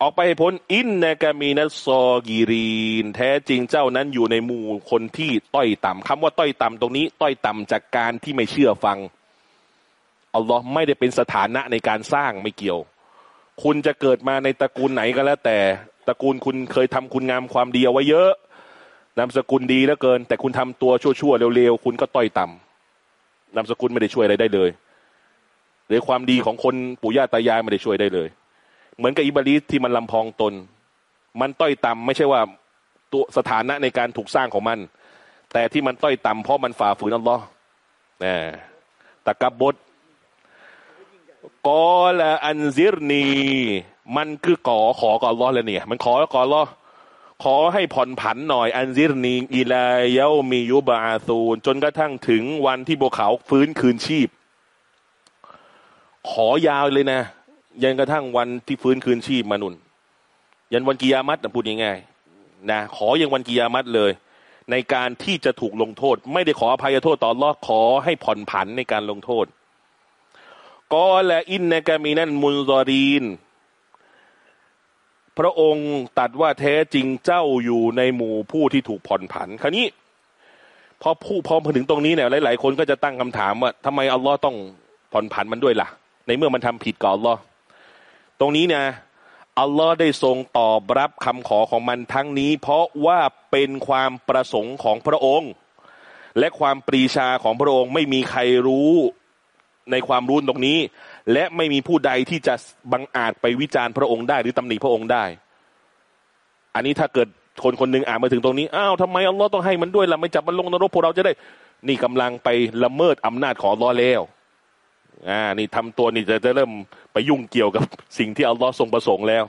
ออกไปให้พ้น อินนากามีนัสซอกีรีน แท้จริงเจ้านั้นอยู่ในหมู่คนที่ต้อยต่ำคำว่าต้อยต่ำตรงนี้ ต้อยต่ำจากการที่ไม่เชื่อฟัง อัลลอฮ์ไม่ได้เป็นสถานะในการสร้างไม่เกี่ยว คุณจะเกิดมาในตระกูลไหนก็แล้ว แต่ตระกูลคุณเคยทำคุณงามความดีเอาไว้เยอะนามสกุลดีเหลือเกิน แต่คุณทำตัวชั่วๆเร็วๆคุณก็ต้อยต่ำนามสกุลไม่ได้ช่วยอะไรได้เลยหรือความดีของคนปู่ย่าตายายไม่ได้ช่วยได้เลย เหมือนกับอิบลิสที่มันลำพองตน มันต้อยต่ำไม่ใช่ว่าตัวสถานะในการถูกสร้างของมัน แต่ที่มันต้อยต่ำเพราะมันฝ่าฝืนอัลลอฮ์นะตะกับบด กอละอันซิรนี มันคือขอขอก่อนรอแล้วเนี่ย มันขอก่อนรอขอให้ผ่อนผันหน่อยอันซิรนีอีลาเยามียุบาซูน จนกระทั่งถึงวันที่บัวขาฟื้นคืนชีพ ขอยาวเลยนะ ยันกระทั่งวันที่ฟื้นคืนชีพมานุนยันวันกิยามัตนะพูดง่ายๆนะขอยังวันกิยามัตเลย ในการที่จะถูกลงโทษ ไม่ได้ขออภัยโทษต่ออัลลอฮ์ขอให้ผ่อนผันในการลงโทษ กอและอินในกามีนันมุนซอรีน พระองค์ตัดว่าแท้จริงเจ้าอยู่ในหมู่ผู้ที่ถูกผ่อนผัน คราวนี้ พอผู้พร้อมาถึงตรงนี้เนี่ยหลาย ๆ คนก็จะตั้งคำถามว่าทำไมอัลลอฮ์ต้องผ่อนผันมันด้วยล่ะ ในเมื่อมันทำผิดกับอัลลอฮ์ตรงนี้นะอัลลอฮ์ได้ทรงตอบรับคำขอของมันทั้งนี้ เพราะว่าเป็นความประสงค์ของพระองค์ และความปรีชาของพระองค์ไม่มีใครรู้ ในความรู้ตรงนี้ และไม่มีผู้ใดที่จะบังอาจไปวิจารณ์พระองค์ได้หรือตำหนิพระองค์ได้ อันนี้ถ้าเกิดคนคนหนึ่งอ่านมาถึงตรงนี้อ้าวทำไมอัลลอฮ์ต้องให้มันด้วยล่ะไม่จับมันลงนรกพวกเราจะได้ นี่กำลังไปละเมิดอำนาจของอัลลอฮ์แล้วอ่านี่ทำตัวนี่จะจะเริ่มไปยุ่งเกี่ยวกับสิ่งที่อัลลอฮ์ทรงประสงค์แล้ว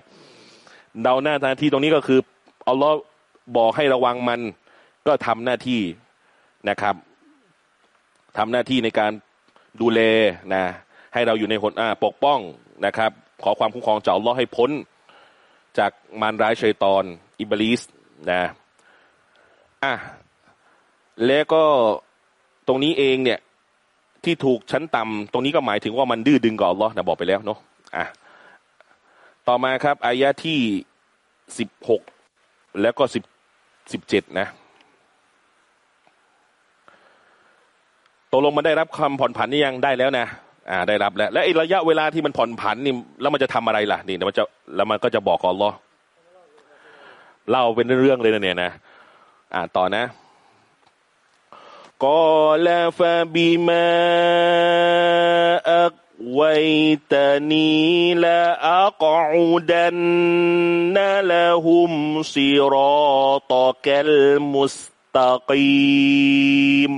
เดาหน้าทางที่ตรงนี้ก็คืออัลลอฮ์บอกให้ระวังมันก็ทำหน้าที่นะครับทำหน้าที่ในการ ดูแลนะให้เราอยู่ในหนอ่าปกป้องนะครับ ขอความคุ้มครองจากอัลลอฮ์ให้พ้น จากมารร้ายชัยตอนอิบลิสนะอะแล้วก็ตรงนี้เองเนี่ยที่ถูกชั้นต่ำตรงนี้ก็หมายถึงว่ามันดื้อดึงกับอัลลอฮ์นะบอกไปแล้วเนาะอะต่อมาครับอายะที่สิบหกแล้วก็สิบสิบเจ็ดนะ กลงมาได้รับคำผ่อนผันนี่ยังได้แล้วนะอ่าได้รับแล้ว และไอ้ระยะเวลาที่มันผ่อนผันนี่แล้วมันจะทำอะไรล่ะนี่มันจะแล้วมันก็จะบอกกอนล้อเล่าเป็นเรื่องเลยนะเนี่ยนะอ่าต่อนะกอลาฟาบีมาอักวัยตานีละอักอูดันนะละหุมซิรอตะกัลมุสตะกีม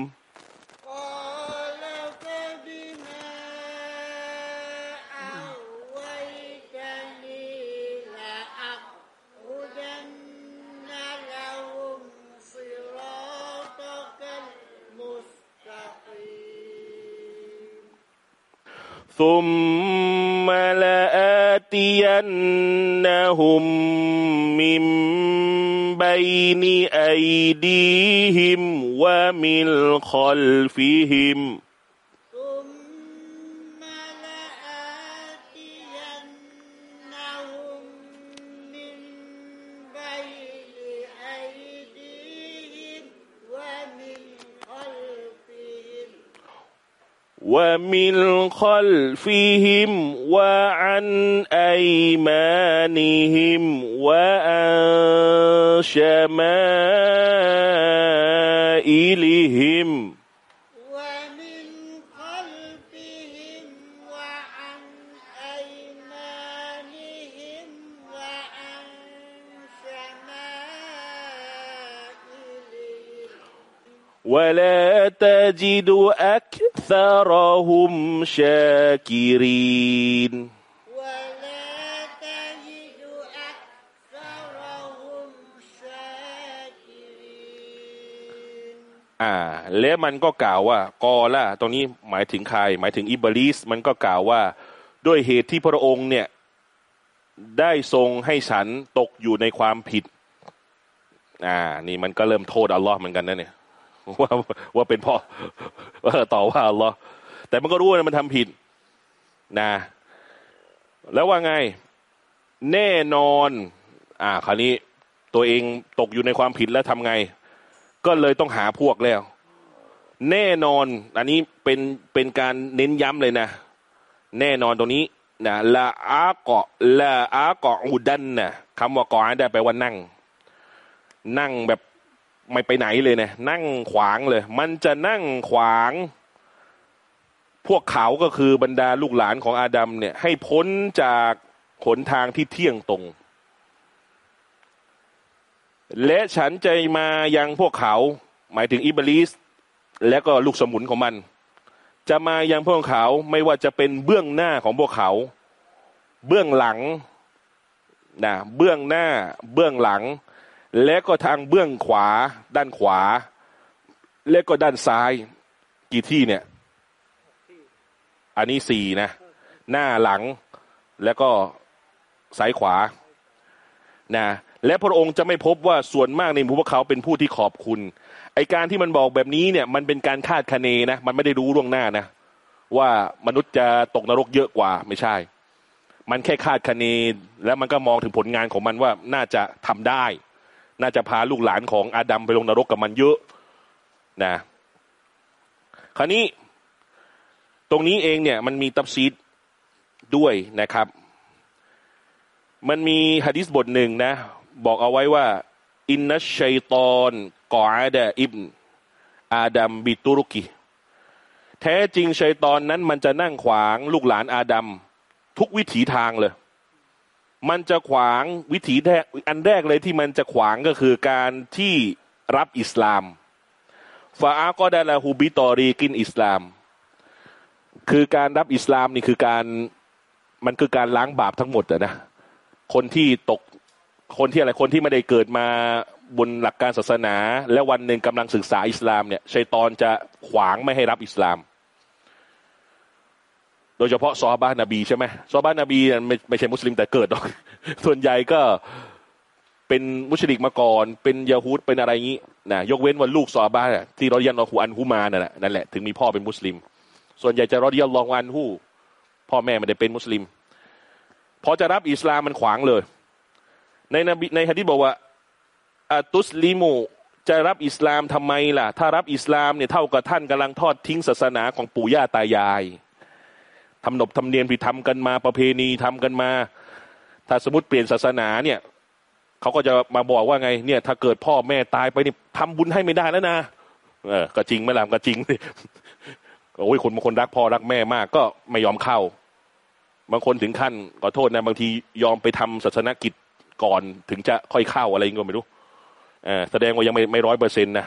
ثم لآتينهم من بين أيديهم ومن خلفهم ومن خلفهم وعن أيمانهم وعن شمائلهم. ومن خلفهم وعن أيمانهم وعن شمائلهم. ولا تجد أكثرهم شاكرين ولا تجد أكثرهم شاكرين อ่า แล้วมันก็กล่าวว่า กอล่ะตรงนี้หมายถึงใคร หมายถึงอิบลิสมันก็กล่าวว่า ด้วยเหตุที่พระองค์เนี่ย ได้ทรงให้ฉันตกอยู่ในความผิด อ่า นี่มันก็เริ่มโทษอัลลอฮ์เหมือนกันนะเนี่ย ว่าว่าเป็นพ่อว่าต่อว่าอัลลอฮ์แต่มันก็รู้ว่ามันทำผิดนะ แล้วว่าไง แน่นอน อ่า คราวนี้ตัวเองตกอยู่ในความผิดแล้วทำไง ก็เลยต้องหาพวกแล้ว แน่นอน อันนี้เป็นเป็นการเน้นย้ำเลยนะ แน่นอนตรงนี้นะละอาเกาะละอาเกาะอุดันนะคำว่าเกาะได้แปลว่านั่ง นั่งแบบ ไม่ไปไหนเลยนะนั่งขวางเลย มันจะนั่งขวาง พวกเขาก็คือบรรดาลูกหลานของอาดัมเนี่ย ให้พ้นจากขนทางที่เที่ยงตรง และฉันจะมายังพวกเขา หมายถึงอิบลิสและก็ลูกสมุนของมัน จะมายังพวกเขาไม่ว่าจะเป็นเบื้องหน้าของพวกเขา เบื้องหลังนะเบื้องหน้าเบื้องหลัง และก็ทางเบื้องขวา ด้านขวา และก็ด้านซ้าย กี่ที่เนี่ย อันนี้สี่นะ หน้าหลัง แล้วก็ซ้ายขวา นะ และพระองค์จะไม่พบว่าส่วนมากในพวกเขาเป็นผู้ที่ขอบคุณ ไอการที่มันบอกแบบนี้เนี่ย มันเป็นการคาดคะเนนะ มันไม่ได้รู้ล่วงหน้านะ ว่ามนุษย์จะตกนรกเยอะกว่า ไม่ใช่ มันแค่คาดคะเน แล้วมันก็มองถึงผลงานของมันว่าน่าจะทำได้ น่าจะพาลูกหลานของอาดัมไปลงนรกกับมันเยอะนะคราวนี้ตรงนี้เองเนี่ยมันมีตับซีดด้วยนะครับ มันมีฮะดิษบทหนึ่งนะ บอกเอาไว้ว่า อินนัชชัยตอนกออาดะอิบอาดัมบิตุรุกิ แท้จริงชัยตอนนั้นมันจะนั่งขวางลูกหลานอาดัมทุกวิถีทางเลย มันจะขวางวิถีแรกอันแรกเลยที่มันจะขวางก็คือการที่รับอิสลามฟาอาก็ได้ละฮูบิตอรีกินอิสลาม คือการรับอิสลามนี่คือการมันคือการล้างบาปทั้งหมดอะนะคนที่ตกคนที่อะไรคนที่ไม่ได้เกิดมาบนหลักการศาสนา และวันหนึ่งกำลังศึกษาอิสลามเนี่ยชัยตอนจะขวางไม่ให้รับอิสลาม โดยเฉพาะซอฮาบะนบีใช่ไหมซอฮาบะนบีไม่ไม่ใช่มุสลิมแต่เกิดหรอกส่วนใหญ่ก็เป็นมุชลิกมาก่อน เป็นยาฮูดเป็นอะไรอย่างนี้นะยกเว้นวันลูกซอฮาน่ะที่เรายันรอฮูอันฮูมานั่นแหละนั่นแหละถึงมีพ่อเป็นมุสลิม ส่วนใหญ่จะรอดยัลลอฮุอันฮูพ่อแม่ไม่ได้เป็นมุสลิมพอจะรับอิสลามมันขวางเลย ในนบีในฮะดิษบอกว่าอาตุสลิมูจะรับอิสลามทำไมล่ะ ถ้ารับอิสลามเนี่ยเท่ากับท่านกำลังทอดทิ้งศาสนาของปู่ย่าตายาย ทำหนบทำเนียมที่ทำกันมาประเพณีทำกันมา ถ้าสมมติเปลี่ยนศาสนาเนี่ยเขาก็จะมาบอกว่าไง เนี่ย ถ้าเกิดพ่อแม่ตายไปนี่ทำบุญให้ไม่ได้แล้วนะเออก็จริงไหมล่ะก็จริงโอ้ยคนบางคนรักพ่อรักแม่มาก ก็ไม่ยอมเข้า บางคนถึงขั้นขอโทษนะ บางทียอมไปทำศาสนกิจก่อนถึงจะค่อยเข้าอะไรก็ไม่รู้แสดงว่ายังไม่ไม่ร้อยเปอร์เซ็นต์นะ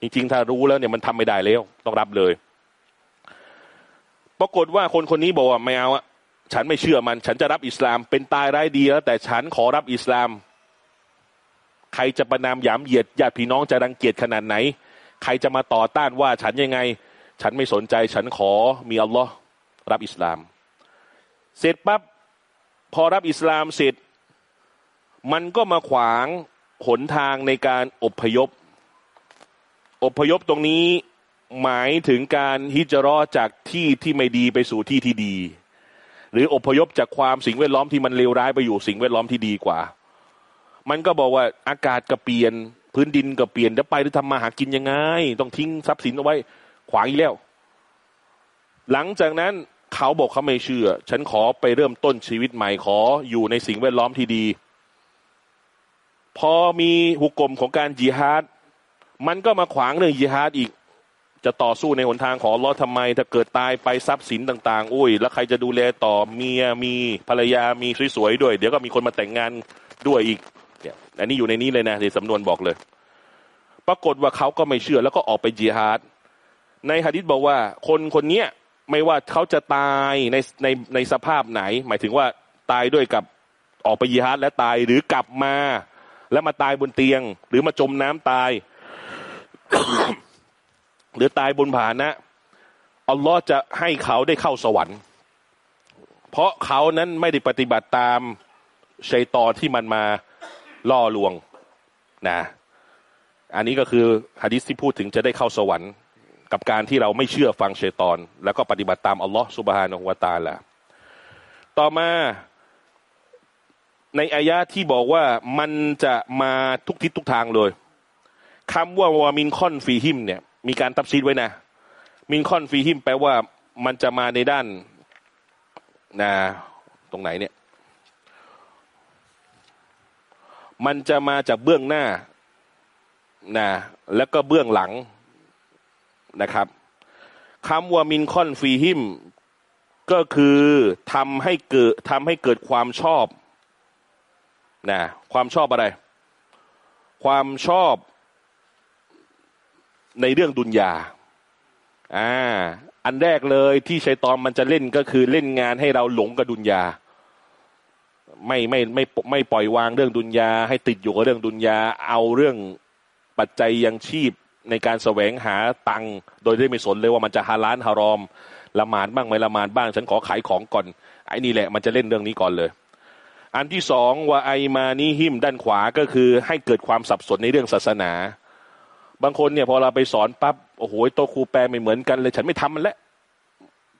จริงๆ ถ้ารู้แล้วเนี่ยมันทำไม่ได้แล้ว ต้องรับเลย ปรากฏว่าคนคนนี้บอกว่าไม่เอาอะฉันไม่เชื่อมัน ฉันจะรับอิสลาม เป็นตายร้ายดีแล้ว แต่ฉันขอรับอิสลาม ใครจะประนามหยามเหยียดญาติพี่น้องจะรังเกียจขนาดไหน ใครจะมาต่อต้านว่าฉันยังไง ฉันไม่สนใจ ฉันขอมีอัลลอฮ์รับอิสลาม เสร็จปั๊บพอรับอิสลามเสร็จ มันก็มาขวางหนทางในการอบพยพ อบพยพตรงนี้ หมายถึงการฮิจรอจากที่ที่ไม่ดีไปสู่ที่ที่ดี หรืออบพยพจากความสิ่งแวดล้อมที่มันเลวร้ายไปอยู่สิ่งแวดล้อมที่ดีกว่า มันก็บอกว่าอากาศก็เปลี่ยน พื้นดินก็เปลี่ยนจะไปหรือทำมาหากินยังไง ต้องทิ้งทรัพย์สินเอาไว้ ขวางอีกแล้ว หลังจากนั้นเขาบอกเขาไม่เชื่อ ฉันขอไปเริ่มต้นชีวิตใหม่ขออยู่ในสิ่งแวดล้อมที่ดี พอมีหุกกลมของการจิฮาดมันก็มาขวางเรื่องจิฮาดอีก จะต่อสู้ในหนทางของลอทำไม ถ้าเกิดตายไปทรัพย์สินต่าง ๆ อุ้ย แล้วใครจะดูแลต่อเมียมีภรรยามีสวยๆด้วย เดี๋ยวก็มีคนมาแต่งงานด้วยอีกเนี่ยอันนี้อยู่ในนี้เลยนะในสำนวนบอกเลย ปรากฏว่าเขาก็ไม่เชื่อแล้วก็ออกไปจิฮาดในฮะดิษบอกว่า คนคนเนี้ยไม่ว่าเขาจะตายในในในสภาพไหน หมายถึงว่าตายด้วยกับออกไปยิฮาดและตายหรือกลับมา แล้วมาตายบนเตียง หรือมาจมน้ำตาย หรือตายบนผานะอัลลอฮ์จะให้เขาได้เข้าสวรรค์ เพราะเขานั้นไม่ได้ปฏิบัติตามชัยตอนที่มันมาล่อลวงนะ อันนี้ก็คือฮะดิษที่พูดถึงจะได้เข้าสวรรค์กับการที่เราไม่เชื่อฟังชัยตอน แล้วก็ปฏิบัติตามอัลลอฮ์สุบฮานะฮุวาตาละต่อมาในอายะที่บอกว่ามันจะมาทุกทิศทุกทางเลยคำว่า وَمِنْ خَلْفِهِمْ เนี่ย มีการตัฟซีรไว้นะ مِنْ خَلْفِهِمْ แปลว่ามันจะมาในด้านนะตรงไหนเนี่ย มันจะมาจากเบื้องหน้านะแล้วก็เบื้องหลังนะครับคำว่าمِنْ خَلْفِهِمْ ก็คือทำให้เกิดทำให้เกิดความชอบนะความชอบอะไร ความชอบ ในเรื่องดุนยา อ่า อันแรกเลยที่ชัยตอนมันจะเล่นก็คือเล่นงานให้เราหลงกับดุนยา ไม่ไม่ไม่ไม่ปล่อยวางเรื่องดุนยา ให้ติดอยู่กับเรื่องดุนยา เอาเรื่องปัจจัยยังชีพในการแสวงหาตังค์โดยที่ไม่สนเลยว่ามันจะฮาลานฮารอมละหมาดบ้างไม่ละหมาดบ้างฉันขอขายของก่อนไอ้นี่แหละมันจะเล่นเรื่องนี้ก่อนเลย อันที่สองว่าไอมานีหิมด้านขวาก็คือให้เกิดความสับสนในเรื่องศาสนา บางคนเนี่ยพอเราไปสอนปั๊บโอ้โหโตครูแปลไม่เหมือนกันเลย ฉันไม่ทำมันแล้ว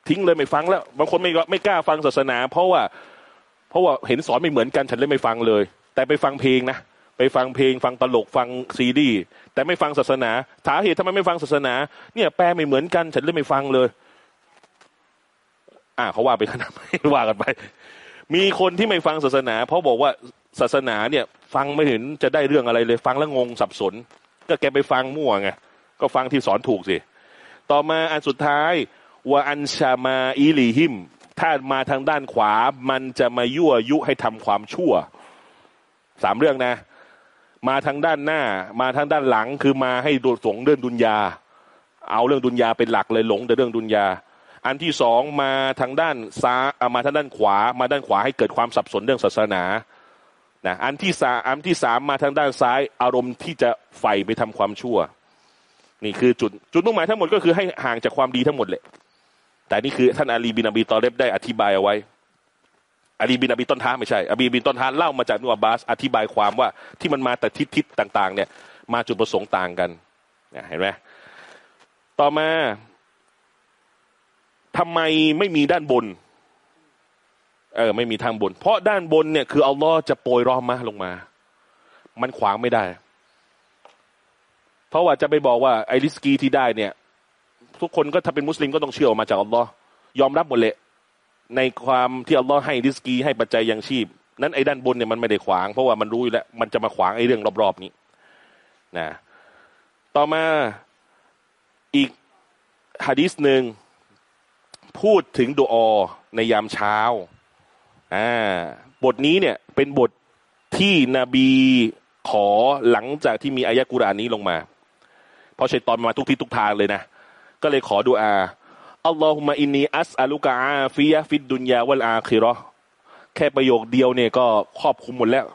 ทิ้งเลยไม่ฟังแล้ว บางคนไม่ไม่กล้าฟังศาสนา เพราะว่า เพราะว่าเห็นสอนไม่เหมือนกัน ฉันเลยไม่ฟังเลย แต่ไปฟังเพลงนะไปฟังเพลง ฟังตลกฟังซีดีแต่ไม่ฟังศาสนาสาเหตุทำไมไม่ฟังศาสนา เนี่ยแปลไม่เหมือนกัน ฉันเลยไม่ฟังเลย อ่าเขาว่าไปขนาดไม่ว่ากันไป มีคนที่ไม่ฟังศาสนา เพราะบอกว่าศาสนาเนี่ย ฟังไม่เห็นจะได้เรื่องอะไรเลย ฟังแล้วงงสับสน ก็แกไปฟังมั่วไงก็ฟังที่สอนถูกสิ ต่อมาอันสุดท้ายว่าอันชามาอีลีหิม ถ้ามาทางด้านขวา มันจะมายั่วยุให้ทำความชั่วสามเรื่องนะ มาทางด้านหน้า มาทางด้านหลังคือมาให้ดูสงเรื่องดุนยา เอาเรื่องดุนยาเป็นหลักเลยหลงแต่เรื่องดุนยา อันที่สองมาทางด้านซ้ายมาทางด้านขวา มาด้านขวาให้เกิดความสับสนเรื่องศาสนา นะอันที่สามอันที่สามมาทางด้านซ้าย อารมณ์ที่จะใฝ่ไปทำความชั่ว นี่คือจุดจุดมุ่งหมายทั้งหมดก็คือให้ห่างจากความดีทั้งหมดเลยแต่นี่คือท่านอาลีบินอบีตอเลบได้อธิบายเอาไว้อาลีบินอบีต้นท้าไม่ใช่อาลีบินต้นท้าเล่ามาจากนุอับบาส อธิบายความว่าที่มันมาแต่ทิศทิศต่าง ๆ เนี่ย มาจุดประสงค์ต่างกันเห็นไหมต่อมาทำไมไม่มีด้านบน เออไม่มีทางบน เพราะด้านบนเนี่ยคืออัลลอฮ์จะโปรยรอมมาลงมา มันขวางไม่ได้ เพราะว่าจะไปบอกว่าไอริสกีที่ได้เนี่ย ทุกคนก็ถ้าเป็นมุสลิมก็ต้องเชื่อออกมาจากอัลลอฮ์ยอมรับหมดเลยในความที่อัลลอฮ์ให้ริสกีให้ปัจจัยยังชีพ นั้นไอ้ด้านบนเนี่ยมันไม่ได้ขวาง เพราะว่ามันรู้อยู่แล้ว มันจะมาขวางไอ้เรื่องรอบๆนี้นะต่อมาอีกฮะดิษหนึ่งพูดถึงดูออในยามเช้า อ่าบทนี้เนี่ยเป็นบทที่นบีขอหลังจากที่มีอายะกุรานนี้ลงมา เพราะชัยตอนมาทุกที่ทุกทางเลยนะ ก็เลยขอดูอาอัลลอฮุมะอินนีอัสอาลุกะอาฟิยะฟิดดุนยาวัลอาคิรอแค่ประโยคเดียวเนี่ยก็ครอบคุมหมดแล้ว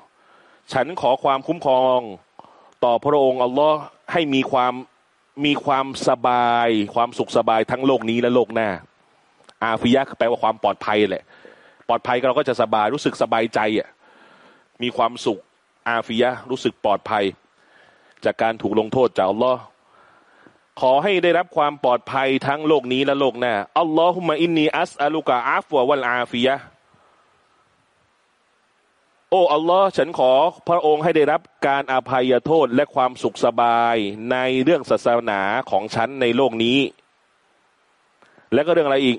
ฉันขอความคุ้มครองต่อพระองค์อัลลอฮ์ให้มีความมีความสบาย ความสุขสบายทั้งโลกนี้และโลกหน้า อาฟิยะแปลว่าความปลอดภัยแหละ ปลอดภัยเราก็จะสบายรู้สึกสบายใจอะมีความสุขอาฟิยะรู้สึกปลอดภัย จากการถูกลงโทษจากอัลลอฮ์ขอให้ได้รับความปลอดภัยทั้งโลกนี้และโลกหน้าاللَّهُمَّ إِنِّي أَسْأَلُكَ الْعَفْوَ وَالْعَافِيَةَ โอ้อัลลอฮ์ฉันขอพระองค์ให้ได้รับการอภัยโทษและความสุขสบายในเรื่องศาสนาของฉันในโลกนี้ และก็เรื่องอะไรอีก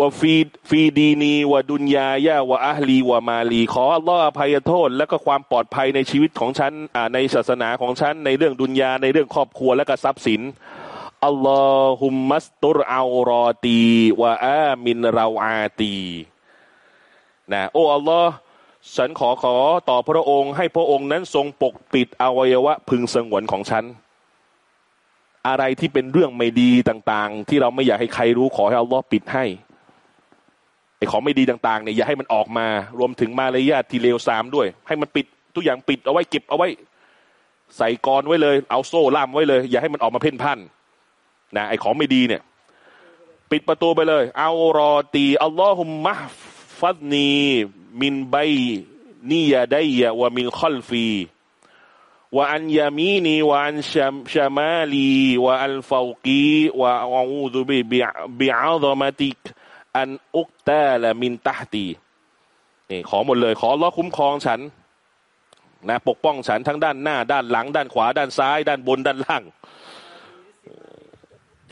وَفِي فِي دِينِي وَدُنْيَايَ وَأَهْلِي وَمَالِي ขออัลลอฮ์อภัยโทษ และก็ความปลอดภัยในชีวิตของฉันในศาสนาของฉัน ในเรื่องดุนยาในเรื่องครอบครัวและก็ทรัพย์สินอัลลอฮุมมัสตุรเอารอตีวะอามินเราอาตีนะโอ้อัลลอฮ์ฉันขอขอต่อพระองค์ให้พระองค์นั้นทรงปกปิดอวัยวะพึงสงวนของฉัน อะไรที่เป็นเรื่องไม่ดีต่าง ๆ ที่เราไม่อยากให้ใครรู้ขอให้อัลลอฮ์ปิดให้ ไอ้ของไม่ดีต่างๆเนี่ยอย่าให้มันออกมา รวมถึงมาเลยาทที่เลวทรามด้วย ให้มันปิดทุกอย่างปิดเอาไว้เก็บเอาไว้ ใส่กรไว้เลย เอาโซ่ล่ามไว้เลย อย่าให้มันออกมาเพ่นพ่านนะไอ้ของไม่ดีเนี่ย ปิดประตูไปเลย เอารอตีอัลลอฮุมมะฟัดนีมินใบนียาไดยะวะมินคอลฟีวะอันยามีนีวะอันชามชามาลีวะอัลฟาวกีวะอูดุบิบิบิอัลมาติก อันอุกตาละมินตาตีนี่ขอหมดเลยขอล้อคุ้มครองฉันนะปกป้องฉันทั้งด้านหน้า ด้านหลัง ด้านขวา ด้านซ้าย ด้านบนด้านล่าง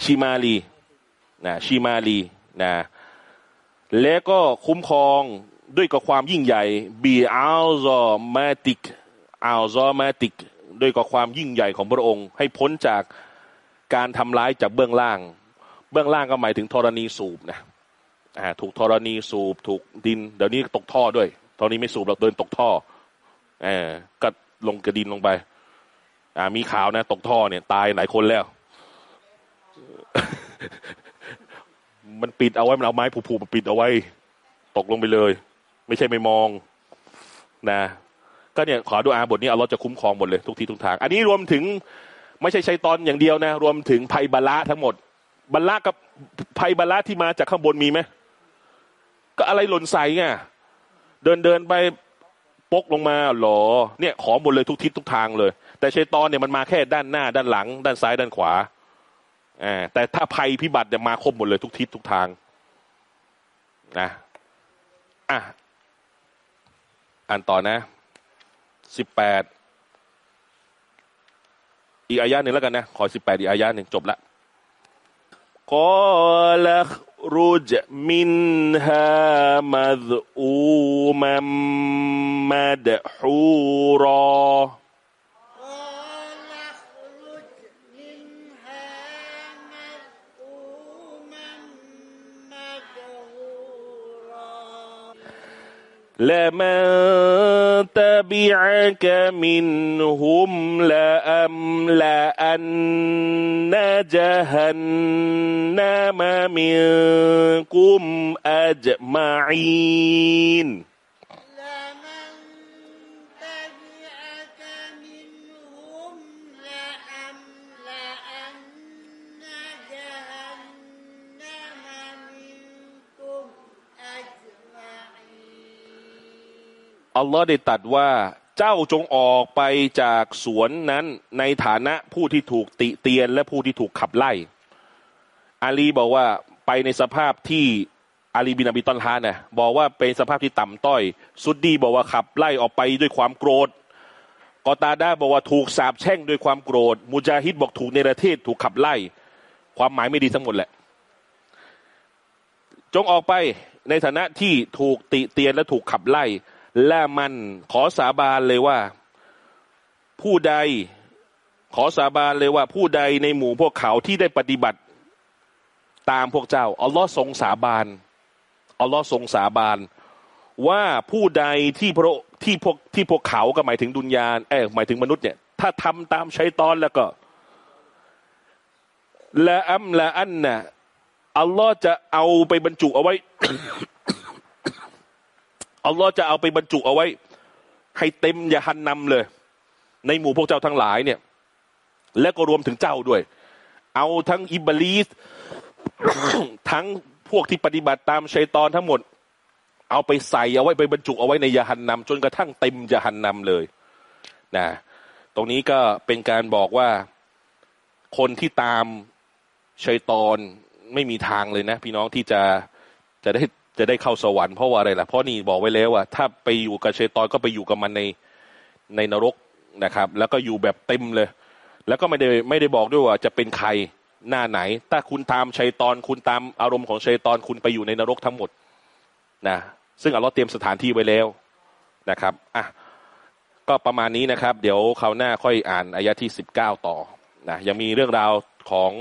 ชิมาลีนะชิมาลีนะและก็คุ้มครองด้วยกับความยิ่งใหญ่บีอัลซอมาติกอัลซอมาติกด้วยกับความยิ่งใหญ่ของพระองค์ ให้พ้นจากการทำร้ายจากเบื้องล่าง เบื้องล่างก็หมายถึงธรณีสูบนะ ถูกธรณีสูบถูกดิน เดี๋ยวนี้ตกท่อด้วย ตอนนี้ไม่สูบเราเดินตกท่ออก็ลงกระดินลงไป อ่า มีข่าวนะ ตกท่อเนี่ย ตายหลายคนแล้ว มันปิดเอาไว้มันเอาไม้ผูๆมาปิดเอาไว้ ตกลงไปเลย ไม่ใช่ไม่มองนะก็เนี่ยขอดูอาบทนี้เอัลลอฮ์จะคุ้มครองหมดเลยทุกที่ทุกทาง อันนี้รวมถึงไม่ใช่ชัยตอนอย่างเดียวนะ รวมถึงภัยบาละทั้งหมดบาละกับภัยบาละที่มาจากข้างบนมีไหม ก็อะไรหล่นใส่ไงเดินเดินไปปกลงมาหรอ เนี่ย ขอหมดเลยทุกทิศทุกทางเลย แต่ชัยตอนเนี่ยมันมาแค่ด้านหน้า ด้านหลัง ด้านซ้ายด้านขวาอแต่ถ้าภัยพิบัติเนี่ยมาครบหมดเลยทุกทิศทุกทางนะอะอ่านต่อนะสิบแปดอีกอายะหนึ่งแล้วกันนะ ขอสิบแปดอีกอายะหนึ่งจบละกอลัก รุจมิน لمن تبعك منهم لأملأن جهنم منكم أجمعين อัลลอฮ์ได้ตัดว่าเจ้าจงออกไปจากสวนนั้นในฐานะผู้ที่ถูกติเตียนและผู้ที่ถูกขับไล่ อาลีบอกว่าไปในสภาพที่อาลีบินอบิตันฮานะบอกว่าเป็นสภาพที่ต่ำต้อย ซุดดีบอกว่าขับไล่ออกไปด้วยความโกรธกอตาดาบอกว่าถูกสาปแช่งด้วยความโกรธมุจาฮิดบอกถูกในประเทศถูกขับไล่ ความหมายไม่ดีทั้งหมดแหละ จงออกไปในฐานะที่ถูกติเตียนและถูกขับไล่ ละมันขอสาบานเลยว่า ผู้ใด ขอสาบานเลยว่า ผู้ใดในหมู่พวกเขาที่ได้ปฏิบัติ ตามพวกเจ้าอัลลอฮ์ทรงสาบานอัลลอฮ์ทรงสาบานว่าผู้ใดที่พระที่พวกที่พวกเขาก็หมายถึงดุนยานเอ้หมายถึงมนุษย์เนี่ย ถ้าทำตามชัยตอนแล้วก็ละอัมละอันนะอัลลอฮ์จะเอาไปบรรจุเอาไว้ อัลลอฮ์จะเอาไปบรรจุเอาไว้ ให้เต็มยาหันนำเลย ในหมู่พวกเจ้าทั้งหลายเนี่ย และก็รวมถึงเจ้าด้วย เอาทั้งอิบลีสทั้งพวกที่ปฏิบัติตามชัยตอนทั้งหมด เอาไปใส่เอาไว้ไปบรรจุเอาไว้ในยาหันนำจนกระทั่งเต็มยาหันนำเลยนะตรงนี้ก็เป็นการบอกว่าคนที่ตามชัยตอนไม่มีทางเลยนะ พี่น้องที่จะจะได้ จะได้เข้าสวรรค์เพราะว่าอะไรล่ะเพราะนี่บอกไว้แล้วว่า ถ้าไปอยู่กับเชยตอนก็ไปอยู่กับมันในในนรกนะครับ แล้วก็อยู่แบบเต็มเลย แล้วก็ไม่ได้ไม่ได้บอกด้วยว่าจะเป็นใครหน้าไหน ถ้าคุณตามชัยตอน คุณตามอารมณ์ของชัยตอนคุณไปอยู่ในนรกทั้งหมดนะซึ่งอัลลอฮ์เตรียมสถานที่ไว้แล้วนะครับอะก็ประมาณนี้นะครับ เดี๋ยวคราวหน้าค่อยอ่านอายะที่สิบเก้าต่อนะยังมีเรื่องราวของ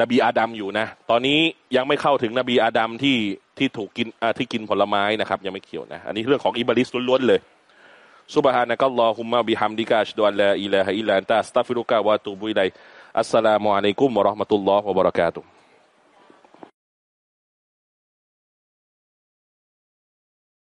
นบีอาดัมอยู่นะ ตอนนี้ยังไม่เข้าถึงนบีอาดัมที่ที่ถูกกินที่กินผลไม้นะครับ ยังไม่เกี่ยวนะ อันนี้เรื่องของอิบลิสล้วนๆเลยسُبْحَانَكَ اللَّهُمَّ وَبِحَمْدِكَ أَشْهَدُ أَنْ لَا إِلَهَ إِلَّا أَنْتَ أَسْتَغْفِرُكَ وَأَتُوبُ إِلَيْكَ السَّلَامُ عَلَيْكُمْ وَرَحْمَةُ اللَّهِ وَبَرَكَاتُهُ